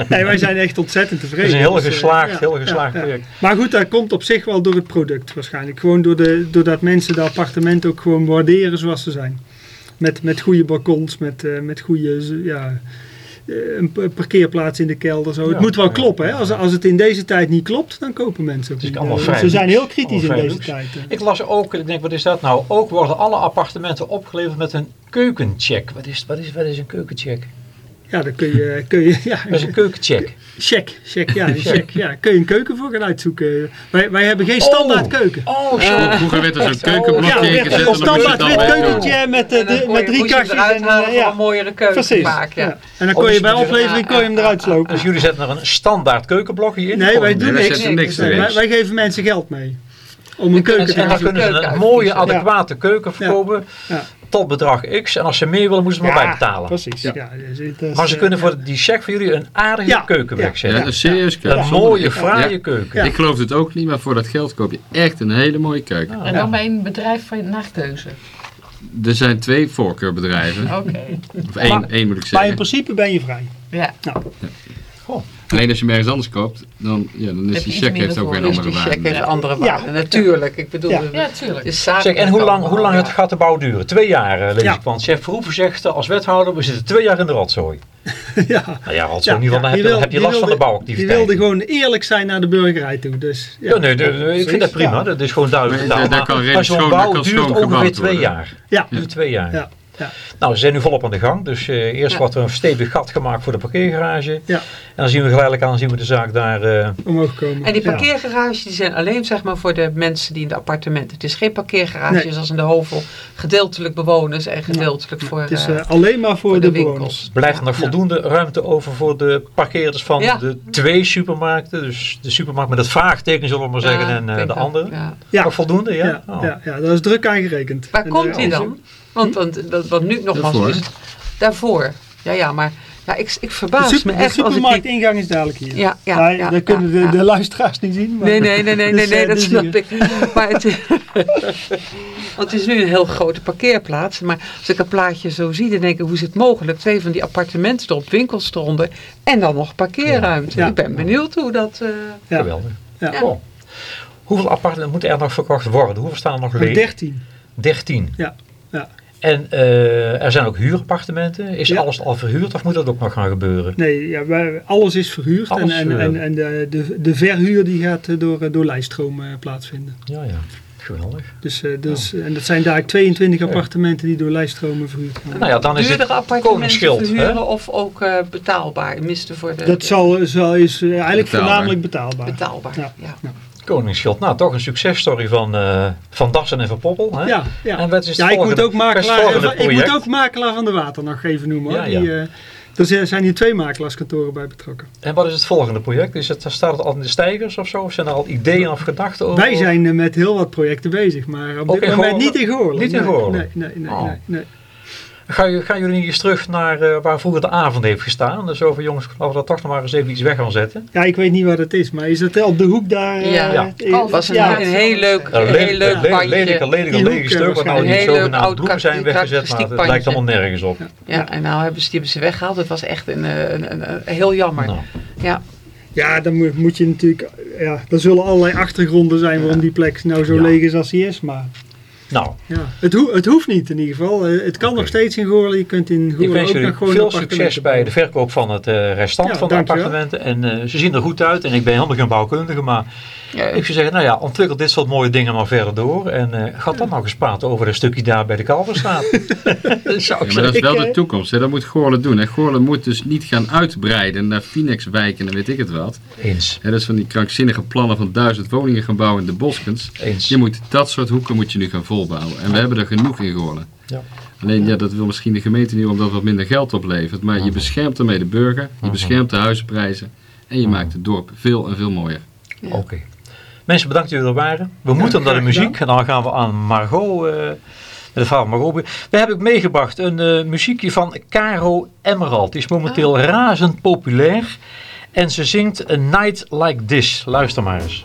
Nee, wij zijn echt ontzettend Het tevreden. is een heel Dus, eh, geslaagd, ja, heel geslaagd ja. project. Maar goed, dat komt op zich wel door het product waarschijnlijk. Gewoon door de, doordat mensen de appartementen ook gewoon waarderen zoals ze zijn. Met, met goede balkons, met, eh, met goede ja, een pa- parkeerplaats in de kelder. Zo. Ja, het moet wel ja, kloppen. Hè? Als, als het in deze tijd niet klopt, dan kopen mensen Het niet. Eh, Ze zijn heel kritisch in deze tijd. eh. Ik las ook, ik denk, wat is dat nou? Ook worden alle appartementen opgeleverd met een keukencheck. Wat is, wat is, wat is een keukencheck? Ja, dan kun je, kun je ja, Dat is een keukencheck. check, check, ja, check, ja, kun je een keuken voor gaan uitzoeken. Wij, wij hebben geen standaard keuken. Oh, zo. Eh, Vroeger werd er zo'n Ja, keukenblokje er ingezet een dan standaard dan wit keukentje met, En dan de, kon met je- drie kastjes. eruit En, halen voor ja. een mooiere keuken Precies. maken. Ja. Ja. En dan Oh, kon je dus bij aflevering kon je hem eruit slopen. Dus jullie zetten er een standaard keukenblokje in? Nee, wij doen Nee, wij niks. zetten niks Nee, erin. wij, wij geven mensen geld mee. Om een keuken ze- te En dan kunnen ze een mooie, adequate keuken verkopen Ja. tot bedrag X. En als ze meer willen, moeten ze maar Ja, bijbetalen. Precies. Ja. Ja. dus het is, Maar ze eh, kunnen voor die check voor jullie een aardige Ja, keuken ja, wegzetten. Ja, een serieus Een keuken. mooie, fraaie Ja. keuken. Ja. Ik geloof het ook niet, maar voor dat geld koop je echt een hele mooie keuken. Ah, En dan bij een bedrijf van naar keuze. Er zijn twee voorkeurbedrijven. Oké. Of één, Maar- één moet ik Maar in zeggen. principe ben je vrij. Ja. Alleen als je hem ergens anders koopt, dan, ja, dan is Heb die je check heeft ook weer een Dus andere die check waarde. heeft Ja. andere Ja. waarde. Natuurlijk. Ik bedoel, Ja. het Ja, tuurlijk. is zaken Zeg, en hoe lang, hoe lang het Ja. gaat de bouw duren? Twee jaar, eh, lees Ja. ik. Want chef Verhoeven zegt eh, als wethouder, we zitten twee jaar in de rotzooi. ja. Nou ja, rotzooi, in ieder geval, dan heb je, heb je last van de bouwactiviteit. wilde gewoon eerlijk zijn naar de burgerij toe. Dus, ja. Ja, nee, ik vind dat prima. Ja. Dat is gewoon duidelijk. Maar, gedaan. daar kan Maar- redelijk maar zo'n schoon- daar bouw kan duurt schoon ongeveer twee jaar. Ja. Duurt twee jaar. Ja. Nou, ze zijn nu volop aan de gang. Dus eh, eerst Ja. wordt er een stevig gat gemaakt voor de parkeergarage. Ja. En dan zien we geleidelijk aan zien we de zaak daar... eh, Omhoog komen. En die Ja. parkeergarages die zijn alleen zeg maar voor de mensen die in de appartementen. Het is geen parkeergarages Nee. als in de Hovel. Gedeeltelijk bewoners en gedeeltelijk voor, Het is eh, alleen maar voor, voor de, de bewoners. winkels. blijft er nog Ja. voldoende ruimte over voor de parkeerders van Ja. de twee supermarkten. Dus de supermarkt met het vraagteken zullen we maar zeggen Ja, en eh, de andere. Ja. Ja. Nog voldoende, ja? Ja, Oh. ja, ja, dat is druk aangerekend. Waar komt die dan? Want, want, want, want nu nogmaals Daarvoor. is daarvoor. Ja, ja, maar ja, ik, ik De, verbaas super, me de echt als ik die... supermarktingang is dadelijk hier. Ja, ja, Ja, ja, dat kunnen ja, de, ja. de luisteraars niet zien. Maar Nee, nee, nee, nee, nee, Dus, nee dat dus snap hier. ik. Maar het, is- want het is nu een heel grote parkeerplaats. Maar als ik een plaatje zo zie, dan denk ik, hoe is het mogelijk? Twee van die appartementen erop, winkels eronder. En dan nog parkeerruimte. Ja. Ik ben benieuwd hoe dat... eh, Ja. Geweldig. Ja. Oh. Hoeveel appartementen moeten er nog verkocht worden? Hoeveel staan er nog leeg? 13. 13. Ja. En eh, er zijn ook huurappartementen. Is Ja. alles al verhuurd of moet dat ook nog gaan gebeuren? Nee, ja, wij, alles is verhuurd. Alles en en, verhuurd. en, en de, de, de verhuur die gaat eh, door, eh, door lijststroom eh, plaatsvinden. Ja, ja. Geweldig. Dus, eh, dus, En dat zijn daar 22 appartementen die door lijststromen verhuurd gaan worden. Nou ja, dan is duurdere het appartementen koningsschild. hè? verhuren of ook eh, betaalbaar? Miste voor de, Dat zal, zal is eh, eigenlijk Betaalbaar. voornamelijk betaalbaar. betaalbaar. Ja. Ja. Koningsschild. Nou, toch een successtory van, eh, van Dassen en Van Poppel. Hè? Ja, ja. En wat is het ja ik, volgende- moet ook makelaar, volgende ik moet ook makelaar van de water nog even noemen. Hoor. Ja, Die, ja. eh, er zijn- hier twee makelaarskantoren bij betrokken. En wat is het volgende project? Is het, staat het al in de stijgers of zo? Of zijn er al ideeën of gedachten over? Wij zijn eh, met heel wat projecten bezig, maar op dit moment niet in in Nee? Nee, nee, nee. Oh. nee, nee. Ga je, gaan jullie niet eens terug naar eh, waar vroeger de avond heeft gestaan? Dus over jongens, laten we dat toch nog maar eens even iets weg gaan zetten. Ja, ik weet niet wat het is, maar is dat op de hoek daar? eh, Ja. Oh, Het was een, ja, een heel leuk, Een een heel leuk bandje. lege stuk, eh, waar nou leuk zogenaamde oud bloemen zijn weggezet, maar het lijkt allemaal nergens op. Ja, en nou hebben ze, die hebben ze weggehaald. Het was echt een, eh, een, een, een- heel jammer. Nou, Ja, ja, dan moet, moet je natuurlijk... Ja, er zullen allerlei achtergronden zijn waarom die plek nou zo Ja. leeg is als die is, maar... nou, Ja, het, ho het hoeft niet in ieder geval. Eh, het kan nog steeds in Goorlen. Je kunt in ik Goorlen wens jullie gewoon veel succes bij de verkoop van het eh, restant Ja, van de appartementen. En eh, ze zien er goed uit en ik ben helemaal geen bouwkundige, maar Ja, ik zou zeggen, nou ja, ontwikkel dit soort mooie dingen maar verder door. En eh gaat dan nog eens praten over een stukje daar bij de Kalverstraat. dat zou ik Ja, maar zeggen. dat is wel Ik, de toekomst. Hè. Dat moet Goorlen doen. En Goorlen moet dus niet gaan uitbreiden naar Phoenixwijken en weet ik het wat. Eens, Hè, dat is van die krankzinnige plannen van duizend woningen gaan bouwen in de Boskens. eens. Je moet dat soort hoeken moet je nu gaan volbouwen. En we hebben er genoeg in Goorlen. Ja. Alleen ja, dat wil misschien de gemeente niet omdat het wat minder geld oplevert. Maar je beschermt ermee de burger, je beschermt de huizenprijzen en je maakt het dorp veel en veel mooier. Oké. Mensen, bedankt dat jullie er waren. We moeten naar de muziek en dan gaan we aan Margot, eh, met de verhaal van Margot. We hebben ook meegebracht een eh, muziekje van Caro Emerald. Die is momenteel razend populair. En ze zingt A Night Like This. Luister maar eens.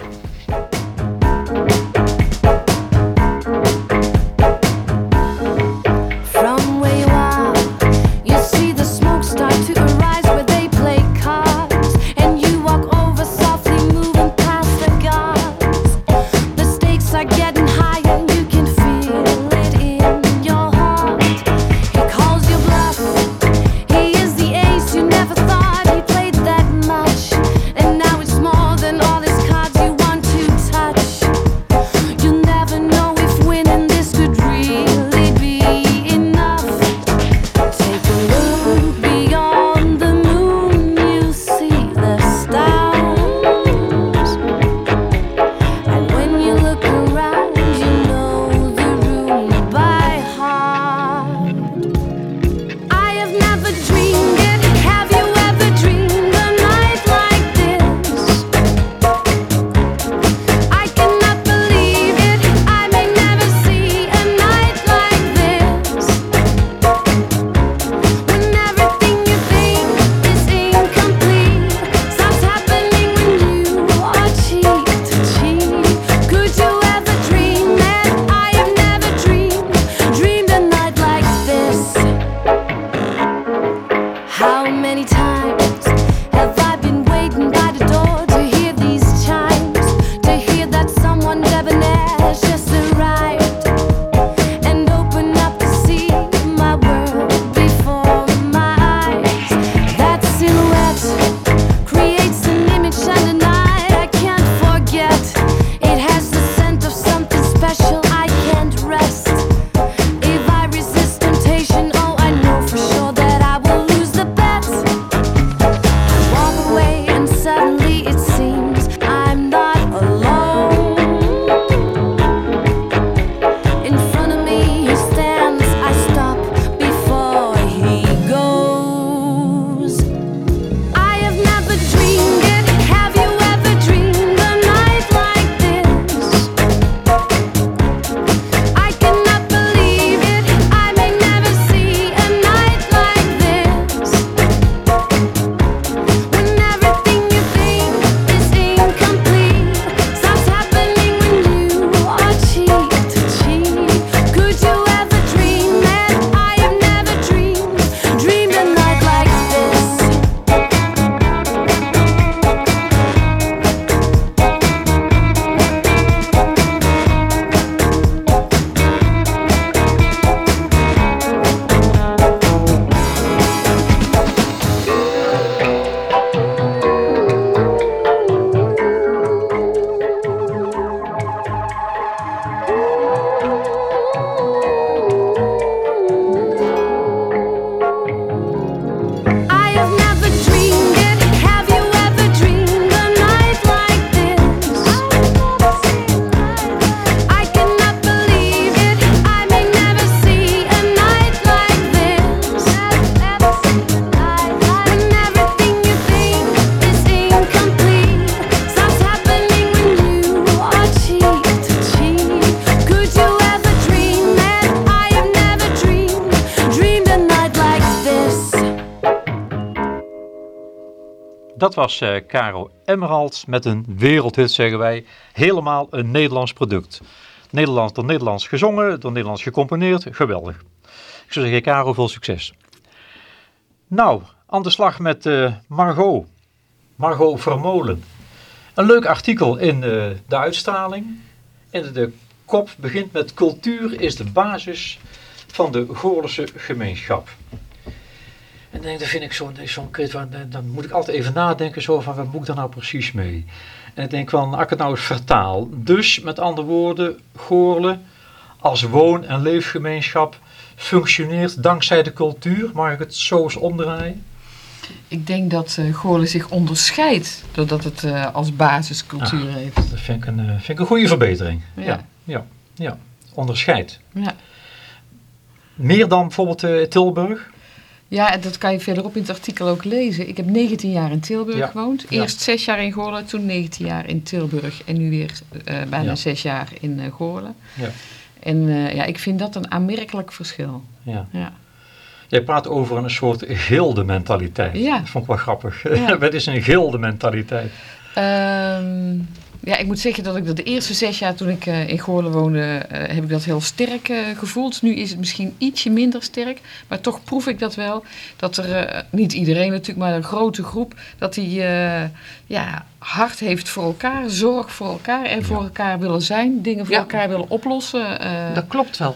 Was eh Caro Emerald met een wereldhit, zeggen wij. Helemaal een Nederlands product. Nederlands, door Nederlands gezongen, door Nederlands gecomponeerd. Geweldig. Ik zou zeggen, Caro, veel succes. Nou, aan de slag met eh, Margot. Margot Vermolen. Een leuk artikel in eh, de uitstraling. En de kop begint met cultuur is de basis van de Goorlense gemeenschap. En denk, dat vind ik zo'n zo'n kut, van, dan, dan moet ik altijd even nadenken zo van, wat moet ik daar nou precies mee? En ik denk van, als ik het nou eens vertaal. Dus, met andere woorden, Goorlen als woon- en leefgemeenschap functioneert dankzij de cultuur. Mag ik het zo eens omdraaien? Ik denk dat eh Goorlen zich onderscheidt doordat het eh, als basiscultuur heeft. Dat vind ik een, eh, vind ik een goede verbetering. Ja. Ja, ja, ja. Onderscheid. Ja. Meer dan bijvoorbeeld eh, Tilburg? Ja, en dat kan je verderop in het artikel ook lezen. Ik heb 19 jaar in Tilburg Ja. gewoond. Ja. Eerst 6 jaar in Goorlen, toen 19 jaar in Tilburg en nu weer eh, bijna Ja. 6 jaar in eh Goorlen. Ja. En eh, ja, ik vind dat een aanmerkelijk verschil. Ja. Ja. Jij praat over een soort gilde mentaliteit. Ja. Dat vond ik wel grappig. Wat is een gilde mentaliteit? Ja, ik moet zeggen dat ik dat de eerste zes jaar toen ik eh, in Goorlen woonde, eh, heb ik dat heel sterk eh, gevoeld. Nu is het misschien ietsje minder sterk, maar toch proef ik dat wel. Dat er, niet iedereen natuurlijk, maar een grote groep, dat die ja, hart heeft voor elkaar, zorg voor elkaar en voor elkaar willen zijn, dingen voor Ja. elkaar willen oplossen. Dat klopt wel.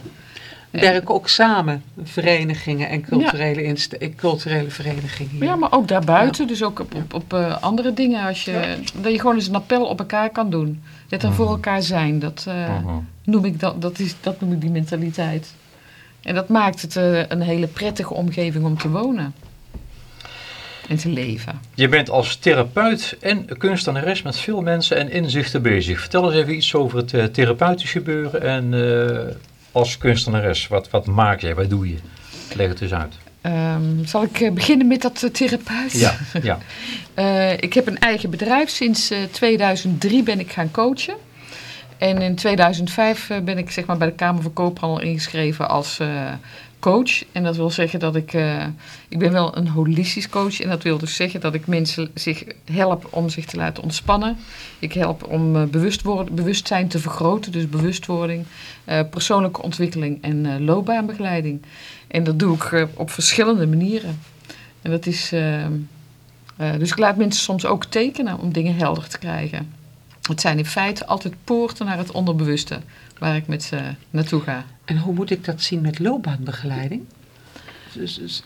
Werken ook samen, verenigingen en culturele, inst- eh, culturele verenigingen. hier. ja, maar ook daarbuiten, dus ook op, op, op eh, andere dingen. Als je, Dat je gewoon eens een appel op elkaar kan doen. Dat er voor elkaar zijn, dat... eh, Mhm. noem ik dat, dat, is, dat noem ik die mentaliteit. En dat maakt het eh, een hele prettige omgeving om te wonen. En te leven. Je bent als therapeut en kunstenares met veel mensen en inzichten bezig. Vertel eens even iets over het eh, therapeutisch gebeuren en eh, als kunstenares. Wat, wat maak jij? Wat doe je? Leg het eens uit. Ehm, zal ik eh, beginnen met dat eh, therapeut? Ja, ja. Eh, ik heb een eigen bedrijf. Sinds eh, 2003 ben ik gaan coachen. En in 2005 eh, ben ik zeg maar, bij de Kamer van Koophandel ingeschreven als coach. En dat wil zeggen dat ik... eh, ik ben wel een holistisch coach. En dat wil dus zeggen dat ik mensen zich help om zich te laten ontspannen. Ik help om eh, bewust bewustzijn te vergroten. Dus bewustwording, eh, persoonlijke ontwikkeling en loopbaanbegeleiding. En dat doe ik op verschillende manieren. En dat is... eh, eh, dus ik laat mensen soms ook tekenen om dingen helder te krijgen. Het zijn in feite altijd poorten naar het onderbewuste waar ik met ze naartoe ga. En hoe moet ik dat zien met loopbaanbegeleiding? Dus, dus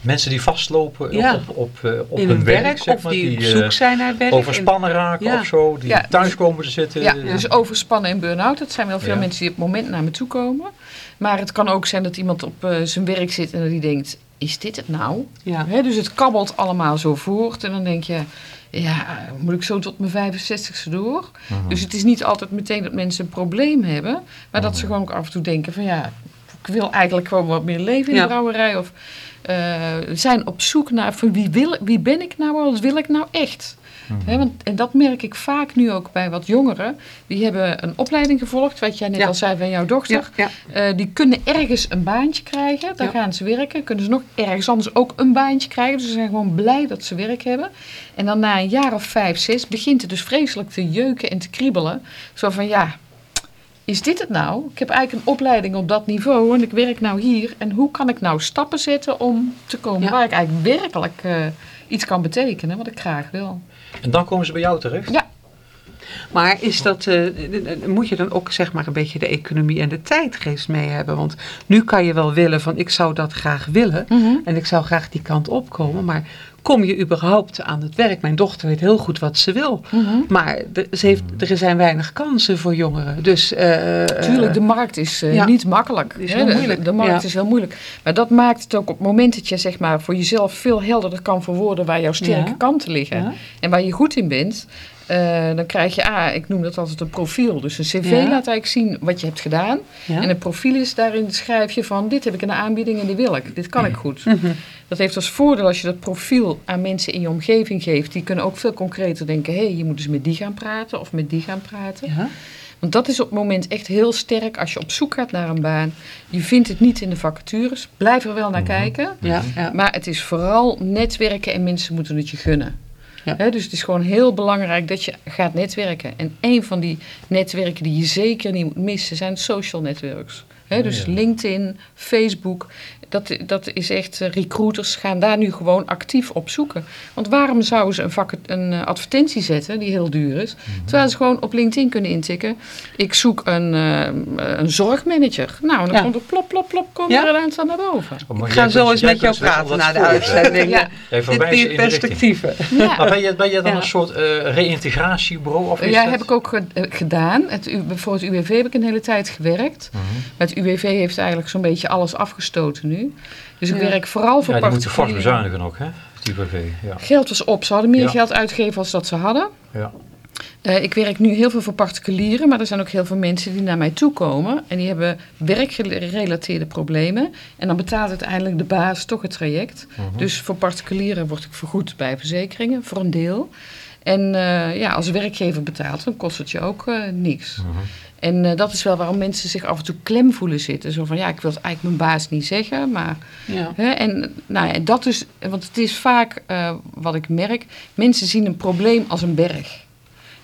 Mensen die vastlopen Ja. op, op, eh, op hun hun werk, werk, zeg of maar, die, die op eh, zoek zijn naar werk. overspannen raken Ja. of zo, die Ja, thuis dus- komen te zitten. Ja, dus overspannen en burn-out, dat zijn wel veel Ja. mensen die op het moment naar me toe komen. Maar het kan ook zijn dat iemand op eh, zijn werk zit en die denkt, is dit het nou? Ja. Hè, dus het kabbelt allemaal zo voort en dan denk je, ja, moet ik zo tot mijn 65ste door? Mhm. Dus het is niet altijd meteen dat mensen een probleem hebben, maar dat ze gewoon ook af en toe denken van ja, ik wil eigenlijk gewoon wat meer leven in Ja. de brouwerij. Of eh, zijn op zoek naar van wie, wil, wie ben ik nou, wat wil ik nou echt? Mhm. Want, en dat merk ik vaak nu ook bij wat jongeren. Die hebben een opleiding gevolgd, wat jij net Ja. al zei van jouw dochter. Ja, ja. Eh, die kunnen ergens een baantje krijgen, daar Ja. gaan ze werken. Kunnen ze nog ergens anders ook een baantje krijgen. Dus ze zijn gewoon blij dat ze werk hebben. En dan na een jaar of vijf, zes begint het dus vreselijk te jeuken en te kriebelen. Zo van ja, is dit het nou? Ik heb eigenlijk een opleiding op dat niveau en ik werk nou hier. En hoe kan ik nou stappen zetten om te komen Ja. waar ik eigenlijk werkelijk eh, iets kan betekenen, wat ik graag wil. En dan komen ze bij jou terecht? Ja. Maar is dat, eh, moet je dan ook zeg maar een beetje de economie en de tijdgeest mee hebben? Want nu kan je wel willen van ik zou dat graag willen en ik zou graag die kant opkomen, maar kom je überhaupt aan het werk? Mijn dochter weet heel goed wat ze wil, maar er, ze heeft, er zijn weinig kansen voor jongeren. Dus, eh, Tuurlijk, de markt is eh, ja. niet makkelijk. Is heel moeilijk, De, markt ja. is heel moeilijk. Maar dat maakt het ook op het moment dat je zeg maar, voor jezelf veel helderder kan verwoorden waar jouw sterke Ja. kanten liggen. Ja. En waar je goed in bent. Eh, dan krijg je, ah, ik noem dat altijd een profiel. Dus een cv Ja. laat eigenlijk zien wat je hebt gedaan. ja. En een profiel is daarin schrijf je van, dit heb ik in de aanbieding en dit wil ik. Dit kan ik goed. Mhm. Dat heeft als voordeel als je dat profiel aan mensen in je omgeving geeft. Die kunnen ook veel concreter denken, hé, hey, je moet dus met die gaan praten of met die gaan praten. Ja. Want dat is op het moment echt heel sterk als je op zoek gaat naar een baan. Je vindt het niet in de vacatures. Blijf er wel naar kijken. Ja, ja. Maar het is vooral netwerken en mensen moeten het je gunnen. Ja. Dus het is gewoon heel belangrijk dat je gaat netwerken. En een van die netwerken die je zeker niet moet missen zijn social networks. Hè, dus Ja. LinkedIn, Facebook, dat, dat is echt, eh, recruiters gaan daar nu gewoon actief op zoeken. Want waarom zouden ze een, een eh, advertentie zetten die heel duur is, terwijl ze gewoon op LinkedIn kunnen intikken, ik zoek een, eh, een zorgmanager. Nou, dan Ja. komt er plop, plop, plop, komt Ja. er een aantal naar boven. Oh, Ik ga zo eens met jou praten na de uitzending. Ja. Dit die perspectieven. Ja. Maar ben je, ben je dan Ja. een soort eh reïntegratiebureau? Of is Ja, dat- heb ik ook ge- gedaan. Het, voor het UWV heb ik een hele tijd gewerkt. Mhm. Het UWV heeft eigenlijk zo'n beetje alles afgestoten nu. Dus ik Ja. werk vooral voor Ja, die moeten vast particulieren. bezuinigen ook, hè? Het UWV, ja. Geld was op. Ze hadden meer Ja. geld uitgegeven als dat ze hadden. ja. Eh, ik werk nu heel veel voor particulieren, maar er zijn ook heel veel mensen die naar mij toe komen. En die hebben werkgerelateerde problemen. En dan betaalt uiteindelijk de baas toch het traject. Mhm. Dus voor particulieren word ik vergoed bij verzekeringen, voor een deel. En eh, ja, als werkgever betaalt, dan kost het je ook eh, niks. Mhm. En eh, dat is wel waarom mensen zich af en toe klem voelen zitten. Zo van, ja, ik wil het eigenlijk mijn baas niet zeggen, maar... Ja. Hè, en nou ja, dat is... Want het is vaak, eh, wat ik merk, mensen zien een probleem als een berg.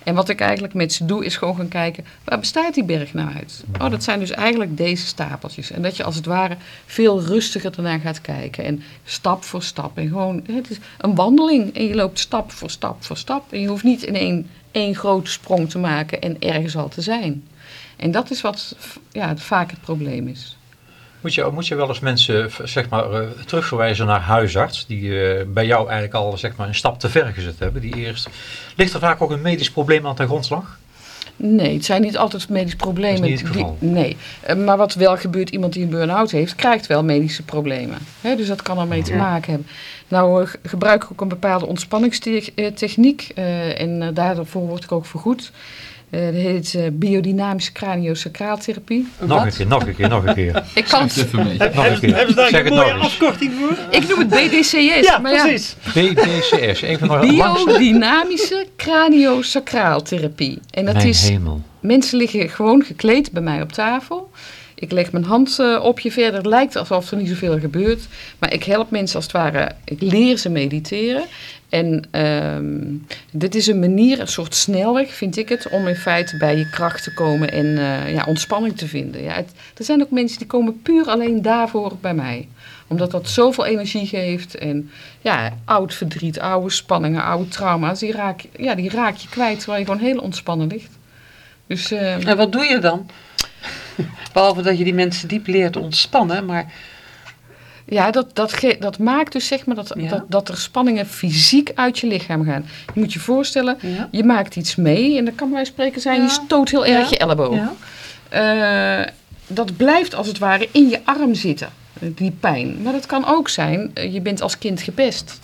En wat ik eigenlijk met ze doe, is gewoon gaan kijken, waar bestaat die berg nou uit? Oh, dat zijn dus eigenlijk deze stapeltjes. En dat je als het ware veel rustiger ernaar gaat kijken. En stap voor stap. En gewoon, het is een wandeling. En je loopt stap voor stap voor stap. En je hoeft niet in één, één grote sprong te maken en ergens al te zijn. En dat is wat ja, vaak het probleem is. Moet je, moet je wel eens mensen zeg maar, eh, terugverwijzen naar huisarts, die eh, bij jou eigenlijk al zeg maar, een stap te ver gezet hebben? Die eerst... Ligt er vaak ook een medisch probleem aan ten grondslag? Nee, het zijn niet altijd medische problemen. Dat is niet het die- geval. nee, Eh, maar wat wel gebeurt, iemand die een burn-out heeft, krijgt wel medische problemen. Hè, dus dat kan ermee te maken hebben. Nou ge- gebruik ik ook een bepaalde ontspanningstechniek eh, en daarvoor word ik ook vergoed. Eh dat heet eh, biodynamische craniosacraaltherapie. Nog een keer, nog een keer, nog een keer. Ik kan Het even mee. Nog een keer. Hebben ze daar Zeg een het mooie nog eens. afkorting voor? ik noem het BDCS. Ja, maar ja, precies. BDCS, even nog langzaam. biodynamische craniosacraaltherapie. En dat Mijn is hemel. Mensen liggen gewoon gekleed bij mij op tafel. Ik leg mijn hand eh, op je verder. Het lijkt alsof er niet zoveel gebeurt. Maar ik help mensen als het ware. Ik leer ze mediteren. En ehm, dit is een manier, een soort snelweg vind ik het, om in feite bij je kracht te komen en eh, ja, ontspanning te vinden. Ja, er zijn ook mensen die komen puur alleen daarvoor bij mij. Omdat dat zoveel energie geeft. En ja, oud verdriet, oude spanningen, oude trauma's, die raak, ja, die raak je kwijt terwijl je gewoon heel ontspannen ligt. Dus eh, En wat doe je dan? Behalve dat je die mensen diep leert ontspannen, maar Ja, dat, dat, dat maakt dus zeg maar dat, Ja. dat, dat er spanningen fysiek uit je lichaam gaan. Je moet je voorstellen, ja. je maakt iets mee en dat kan bij spreken zijn, Ja. je stoot heel erg je elleboog. Eh, dat blijft als het ware in je arm zitten, eh, die pijn. Maar dat kan ook zijn, eh, je bent als kind gepest.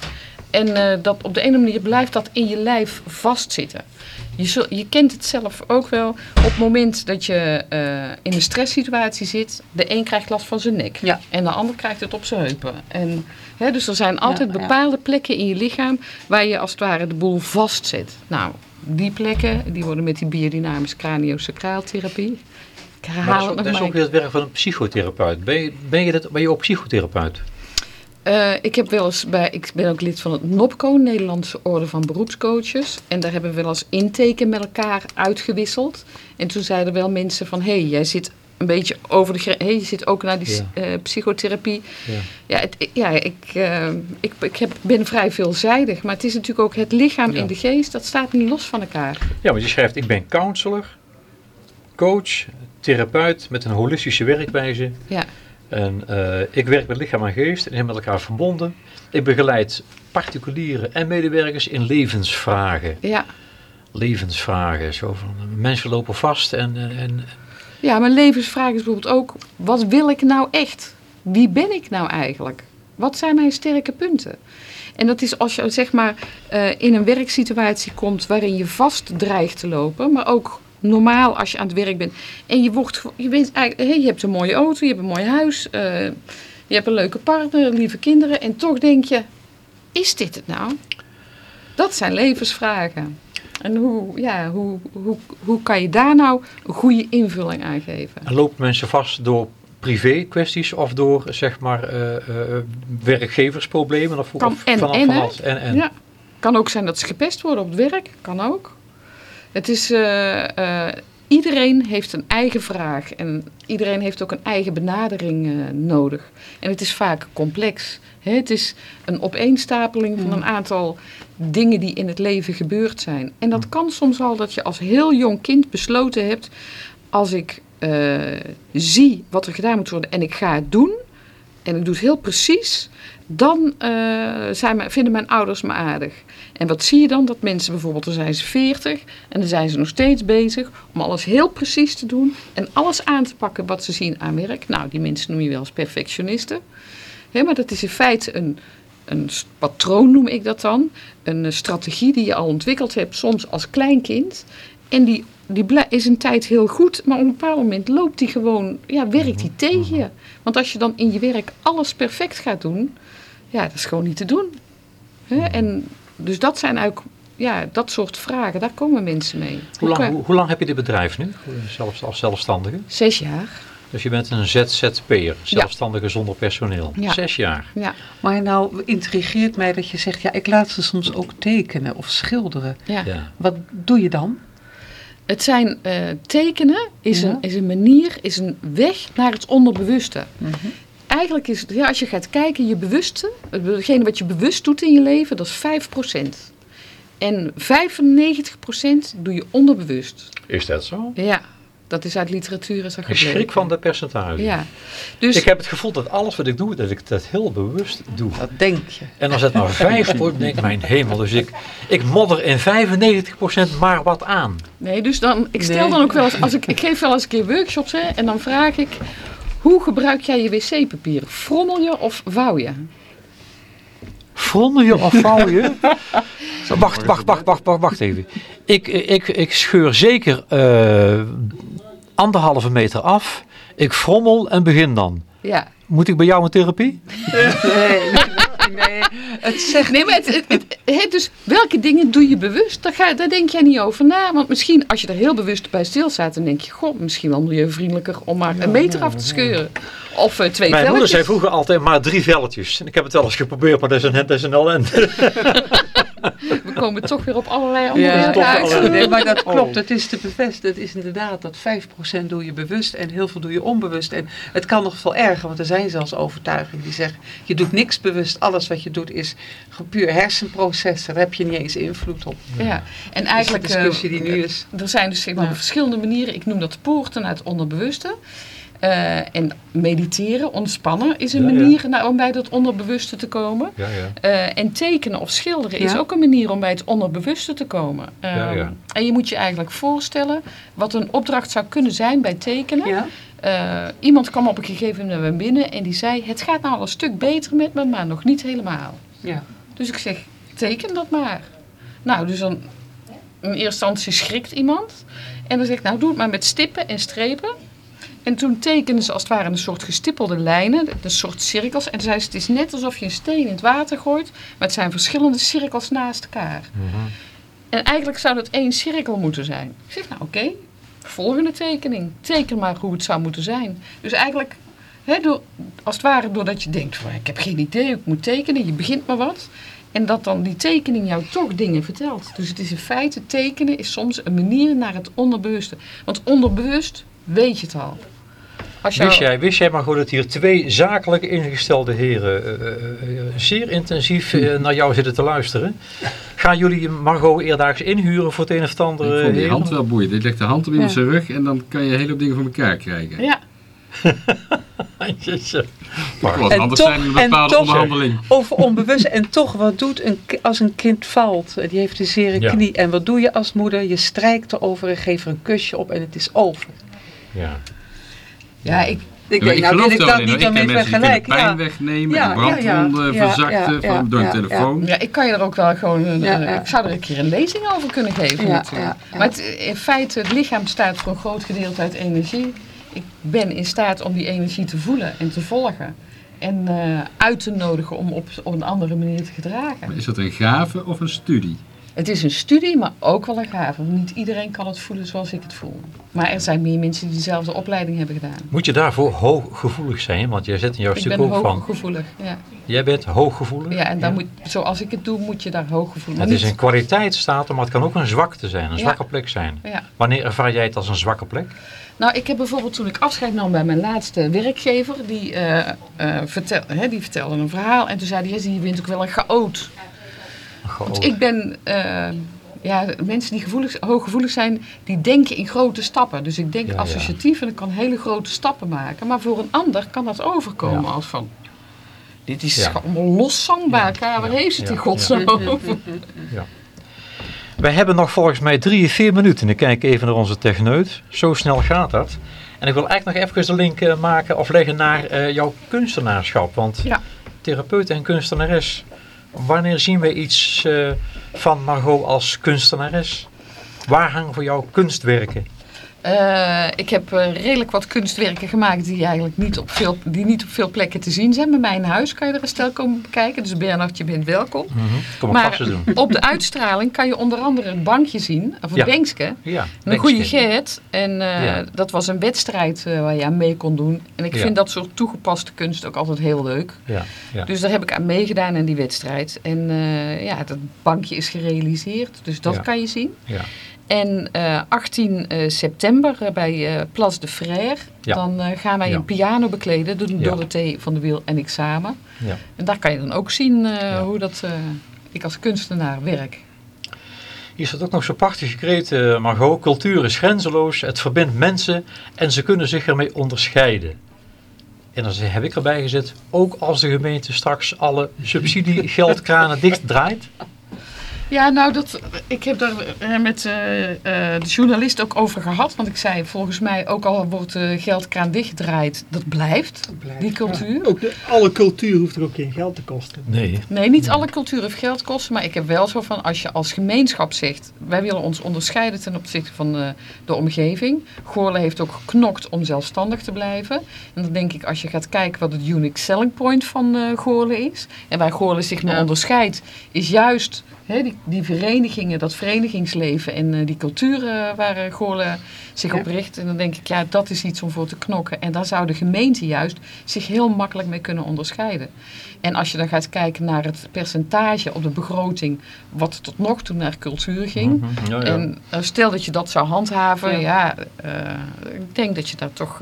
En dat op de ene manier blijft dat in je lijf vastzitten. Je, zul- je kent het zelf ook wel. Op het moment dat je eh, in een stresssituatie zit, de een krijgt last van zijn nek. Ja. En de ander krijgt het op zijn heupen. En, hè, dus er zijn altijd Ja, ja. bepaalde plekken in je lichaam waar je als het ware de boel vastzet. Nou, die plekken die worden met die biodynamische craniosacraaltherapie. Ik Maar herhaal dat is, het ook, nog dat is ook weer het werk van een psychotherapeut. Ben je, ben je, dat, ben je ook psychotherapeut? Eh, ik heb wel eens bij, ik ben ook lid van het NOPCO, Nederlandse Orde van Beroepscoaches. En daar hebben we wel eens inteken met elkaar uitgewisseld. En toen zeiden wel mensen van, hé, hey, jij zit een beetje over de grens, hey, je zit ook naar die Ja. eh, psychotherapie. Ja. Ja, het, ik- ja ik, eh, ik, ik heb, ben vrij veelzijdig, maar het is natuurlijk ook het lichaam en de geest, dat staat niet los van elkaar. Ja, want je schrijft, ik ben counselor, coach, therapeut met een holistische werkwijze. Ja. En eh, ik werk met lichaam en geest en zijn met elkaar verbonden. Ik begeleid particulieren en medewerkers in levensvragen. Ja, Levensvragen. Zo van, eh, mensen lopen vast en, en, en Ja, mijn levensvraag is bijvoorbeeld ook: wat wil ik nou echt? Wie ben ik nou eigenlijk? Wat zijn mijn sterke punten? En dat is als je zeg maar eh, in een werksituatie komt waarin je vast dreigt te lopen, maar ook normaal als je aan het werk bent en je wordt, je eigenlijk, hey, je hebt een mooie auto, je hebt een mooi huis, eh, je hebt een leuke partner, lieve kinderen en toch denk je, is dit het nou? Dat zijn levensvragen. En hoe, ja, hoe, hoe, hoe kan je daar nou een goede invulling aan geven? En lopen mensen vast door privé kwesties of door zeg maar eh, eh, werkgeversproblemen? Of, Kan of en, vanaf- en, vanaf- en, en. Ja. Kan ook zijn dat ze gepest worden op het werk. Kan ook. Het is... eh, eh, iedereen heeft een eigen vraag. En iedereen heeft ook een eigen benadering eh, nodig. En het is vaak complex. Hè, het is een opeenstapeling van een aantal dingen die in het leven gebeurd zijn. En dat kan soms al dat je als heel jong kind besloten hebt... als ik zie wat er gedaan moet worden en ik ga het doen... en ik doe het heel precies... dan eh, zijn mijn- vinden mijn ouders me aardig. En wat zie je dan? Dat mensen bijvoorbeeld, dan zijn ze 40 en dan zijn ze nog steeds bezig om alles heel precies te doen en alles aan te pakken wat ze zien aan werk. Nou, die mensen noem je wel eens perfectionisten. Hè, maar dat is in feite een, een patroon, noem ik dat dan. Een eh, strategie die je al ontwikkeld hebt, soms als kleinkind. En die, die is een tijd heel goed, maar op een bepaald moment loopt die gewoon, ja, werkt die tegen je. Want als je dan in je werk alles perfect gaat doen, ja, dat is gewoon niet te doen. Hè? En dus dat zijn eigenlijk, ja, dat soort vragen, daar komen mensen mee. Hoe lang, Hoe- lang heb je dit bedrijf nu, zelfs als zelfstandige? Zes jaar. Dus je bent een ZZP'er, zelfstandige zonder personeel. Ja. Zes jaar. Ja, Maar nou intrigeert mij dat je zegt, ja, ik laat ze soms ook tekenen of schilderen. ja. Ja. Wat doe je dan? Het zijn eh, tekenen, is, Ja. een, is een manier, is een weg naar het onderbewuste. Eigenlijk is het, ja, als je gaat kijken, je bewuste, hetgene wat je bewust doet in je leven, dat is 5%. En 95% doe je onderbewust. Is dat zo? Ja, dat is uit literatuur is dat Ik schrik van de percentage. Ja, dus Ik heb het gevoel dat alles wat ik doe, dat ik dat heel bewust doe. Dat denk je. En als het maar 5 wordt, denk ik, mijn hemel. Dus ik, ik modder in 95% maar wat aan. Nee, dus dan, ik stel Nee. dan ook wel eens, als ik, ik geef wel eens een keer workshops hè, en dan vraag ik, hoe gebruik jij je wc-papier? Frommel je of vouw je? Frommel je of vouw je? wacht, wacht, wacht, wacht, wacht, wacht even. Ik, ik, ik scheur zeker eh, anderhalve meter af. Ik frommel en begin dan. Ja. Moet ik bij jou een therapie? Nee, nee. Het zegt Nee, maar het, het, het- het- dus welke dingen doe je bewust? Daar, ga, daar denk jij niet over na. Want misschien als je er heel bewust bij stilstaat, dan denk je, goh, misschien wel milieuvriendelijker om maar een meter af te scheuren. Of eh, twee Mijn moeder velletjes. zei vroeger altijd maar drie velletjes. En ik heb het wel eens geprobeerd, maar dat is een, dat is een ellende. We komen toch weer op allerlei Ja, onderwerpen toch uit. allerlei- nee, maar dat Oh. klopt. Het is te bevestigen. Het is inderdaad dat 5% doe je bewust en heel veel doe je onbewust. En het kan nog veel erger, want er zijn zelfs overtuigingen die zeggen... je doet niks bewust. Alles wat je doet is puur hersenprocessen. Daar heb je niet eens invloed op. Ja, en Eigenlijk de discussie die eh, nu is. Er zijn dus zeg maar, Ja. verschillende manieren. Ik noem dat poorten naar het onderbewuste. Eh, en mediteren, ontspannen, is een Ja, ja. manier naar- om bij dat onderbewuste te komen. Ja, ja. Eh, en tekenen of schilderen is ook een manier om bij het onderbewuste te komen. Eh, Ja, ja. En je moet je eigenlijk voorstellen wat een opdracht zou kunnen zijn bij tekenen. Ja? Eh, iemand kwam op een gegeven moment naar binnen en die zei: Het gaat nou al een stuk beter met me, maar nog niet helemaal. Ja. Dus ik zeg: Teken dat maar. Nou, dus dan in eerste instantie schrikt iemand. En dan zeg ik: Nou, doe het maar met stippen en strepen. En toen tekenden ze als het ware een soort gestippelde lijnen, een soort cirkels. En zei ze: Het is net alsof je een steen in het water gooit, maar het zijn verschillende cirkels naast elkaar. En eigenlijk zou dat één cirkel moeten zijn. Ik zeg: Nou, oké. Volgende tekening. Teken maar hoe het zou moeten zijn. Dus eigenlijk, hè, door, als het ware doordat je denkt, van, ik heb geen idee ik moet tekenen. Je begint maar wat. En dat dan die tekening jou toch dingen vertelt. Dus het is in feite, tekenen is soms een manier naar het onderbewuste. Want onderbewust weet je het al. Jou- Wist jij, wist jij maar goed dat hier twee zakelijk ingestelde heren eh, eh, eh, zeer intensief eh, naar jou zitten te luisteren? Gaan jullie Margot eerdaags inhuren voor het een of het Ik andere? vond die heren? hand wel boeiend. Ik leg de hand op iemand Ja. zijn rug en dan kan je een hele hoop dingen voor elkaar krijgen. Ja, Maar- was En anders toch- zijn in een en bepaalde toch- onderhandeling. Over onbewust. En toch, wat doet een, ki- als een kind valt? Die heeft een zere Ja. knie. En wat doe je als moeder? Je strijkt erover en geeft er een kusje op en het is over. Ja. Ja, ik, ik nou ik dat niet ken mensen kunnen pijn Ja. wegnemen, Ja, en ja, ja. brandwonden Ja, verzakten van, door een telefoon. ja, ik kan je er ook wel gewoon, een, eh, ik zou er een keer een lezing over kunnen geven ja. Maar het, in feite, het lichaam bestaat voor een groot gedeelte uit energie. Ik ben in staat om die energie te voelen en te volgen. En eh, uit te nodigen om op, op een andere manier te gedragen. Maar Is dat een gave of een studie? Het is een studie, maar ook wel een gave. Niet iedereen kan het voelen zoals ik het voel. Maar er zijn meer mensen die dezelfde opleiding hebben gedaan. Moet je daarvoor hooggevoelig zijn? Want jij zit in jouw Ik stuk ben ook van. hooggevoelig. Ja. Jij bent hooggevoelig? ja, en dan moet, zoals ik het doe, moet je daar hooggevoelig Het is een kwaliteitsstatus, maar het kan ook een zwakte zijn, een Ja. zwakke plek zijn. Ja. Wanneer ervaar jij het als een zwakke plek? Nou, ik heb bijvoorbeeld toen ik afscheid nam bij mijn laatste werkgever, die, eh, vertel, hè, die vertelde een verhaal. En toen zei hij, je bent ook wel een chaot. Want ik ben, eh, ja, mensen die gevoelig, hooggevoelig zijn, die denken in grote stappen. Dus ik denk Ja, ja. associatief en ik kan hele grote stappen maken. Maar voor een ander kan dat overkomen Ja. als van, dit is Ja. allemaal los zang bij elkaar. Waar Ja. heeft het in Ja. godsnaam over? Wij hebben nog volgens mij drie, vier minuten. Ik kijk even naar onze techneut. Zo snel gaat dat. En ik wil eigenlijk nog even de link eh, maken of leggen naar eh, jouw kunstenaarschap. Want Ja. therapeut en kunstenares. Wanneer zien we iets eh, van Margot als kunstenares? Waar hangen voor jou kunstwerken? Eh, ik heb eh, redelijk wat kunstwerken gemaakt die eigenlijk niet op, veel, die niet op veel plekken te zien zijn. Bij mij in huis kan je er een stel komen bekijken. Dus Bernard, je bent welkom. Kom ik Maar doen. op de uitstraling kan je onder andere een bankje zien, of een Ja. Een goede Bankskin. Geert. En eh, Ja. dat was een wedstrijd waar je aan mee kon doen. En ik Ja. vind dat soort toegepaste kunst ook altijd heel leuk. Dus daar heb ik aan meegedaan in die wedstrijd. En ja, dat bankje is gerealiseerd. Dus dat kan je zien. En eh, 18 eh, september eh, bij Place de Frère. Ja. Dan gaan wij Ja. een piano bekleden. Doen. Dorothee van de Wiel en ik samen. ja. En daar kan je dan ook zien hoe dat ik als kunstenaar werk. Hier staat ook nog zo'n prachtig gekreet, eh, Margot. Cultuur is grenzeloos, het verbindt mensen en ze kunnen zich ermee onderscheiden. En dan heb ik erbij gezet, ook als de gemeente straks alle subsidiegeldkranen dichtdraait. Ja, nou, dat, ik heb daar eh, met eh, eh, de journalist ook over gehad. Want ik zei, volgens mij, ook al wordt de geldkraan dichtgedraaid, dat blijft, die cultuur. Ook de, alle cultuur hoeft er ook geen geld te kosten. Nee. Nee, niet alle cultuur heeft geld kosten, maar ik heb wel zo van, als je als gemeenschap zegt, wij willen ons onderscheiden ten opzichte van de, de omgeving. Goorlen heeft ook geknokt om zelfstandig te blijven. En dan denk ik, als je gaat kijken wat het unique selling point van eh Goorlen is, en waar Goorlen zich mee Ja. onderscheidt, is juist die, die verenigingen, dat verenigingsleven en eh, die cultuur eh, waar eh, Goorlen zich op richt. En dan denk ik, ja, dat is iets om voor te knokken. En daar zou de gemeente juist zich heel makkelijk mee kunnen onderscheiden. En als je dan gaat kijken naar het percentage op de begroting, wat tot nog toe naar cultuur ging. Mhm. Ja, ja. En eh, stel dat je dat zou handhaven, Ja. ja, ik denk dat je daar toch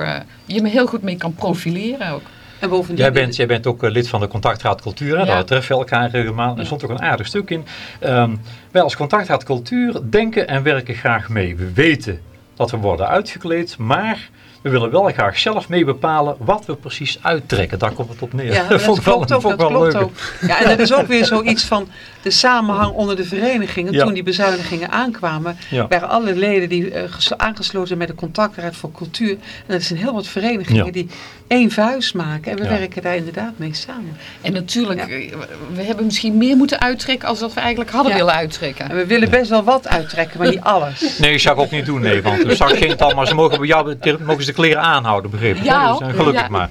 je me heel goed mee kan profileren ook. En bovendien... Jij bent, jij bent ook eh, lid van de Contactraad Cultuur. Hè? Ja. Daar treffen we elkaar regelmatig. Er stond ook een aardig stuk in. Ehm, wij als Contactraad Cultuur denken en werken graag mee. We weten dat we worden uitgekleed, maar we willen wel graag zelf mee bepalen wat we precies uittrekken. Daar komt het op neer. Ja, dat vond ik wel- klopt ook. vond Dat wel klopt leuk. ook. Ja, en dat is ook weer zoiets van de samenhang onder de verenigingen. Ja. Toen die bezuinigingen aankwamen, Ja. waren alle leden die eh, ges- aangesloten zijn bij de contactraad voor cultuur. En dat zijn heel wat verenigingen Ja. die één vuist maken. En we Ja. werken daar inderdaad mee samen. En natuurlijk, Ja. eh, we hebben misschien meer moeten uittrekken als dat we eigenlijk hadden Ja. willen uittrekken. En we willen best wel wat uittrekken, maar niet alles. Nee, dat zou ik ook niet doen, nee. Want straks ging het al, maar ze mogen bij jou mogen ze kleren aanhouden, begrepen? Ja, Dus, eh, gelukkig ja. maar.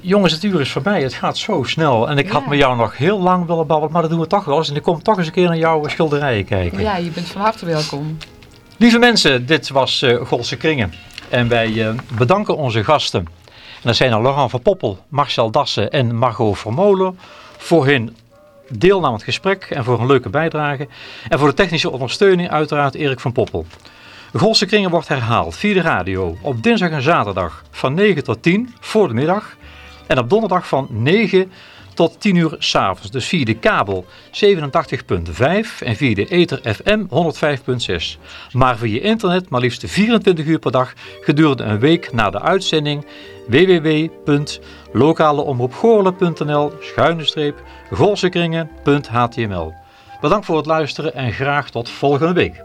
Jongens, het uur is voorbij. Het gaat zo snel. En ik had met jou nog heel lang willen babbelen, maar dat doen we toch wel eens. En ik kom toch eens een keer naar jouw schilderijen kijken. Ja, je bent van harte welkom. Lieve mensen, dit was eh Golse Kringen. En wij eh, bedanken onze gasten. En dat zijn Laurent van Poppel, Marcel Dassen en Margot Vermolen voor hun deelname aan het gesprek en voor een leuke bijdrage. En voor de technische ondersteuning uiteraard Erik van Poppel. Golse Kringen wordt herhaald via de radio op dinsdag en zaterdag van 9 tot 10 voor de middag. En op donderdag van 9 tot 10 uur s'avonds. Dus via de kabel 87.5 en via de ether FM 105.6. Maar via internet maar liefst 24 uur per dag gedurende een week na de uitzending www.lokaleomroepgoorlen.nl schuine. Bedankt voor het luisteren en graag tot volgende week.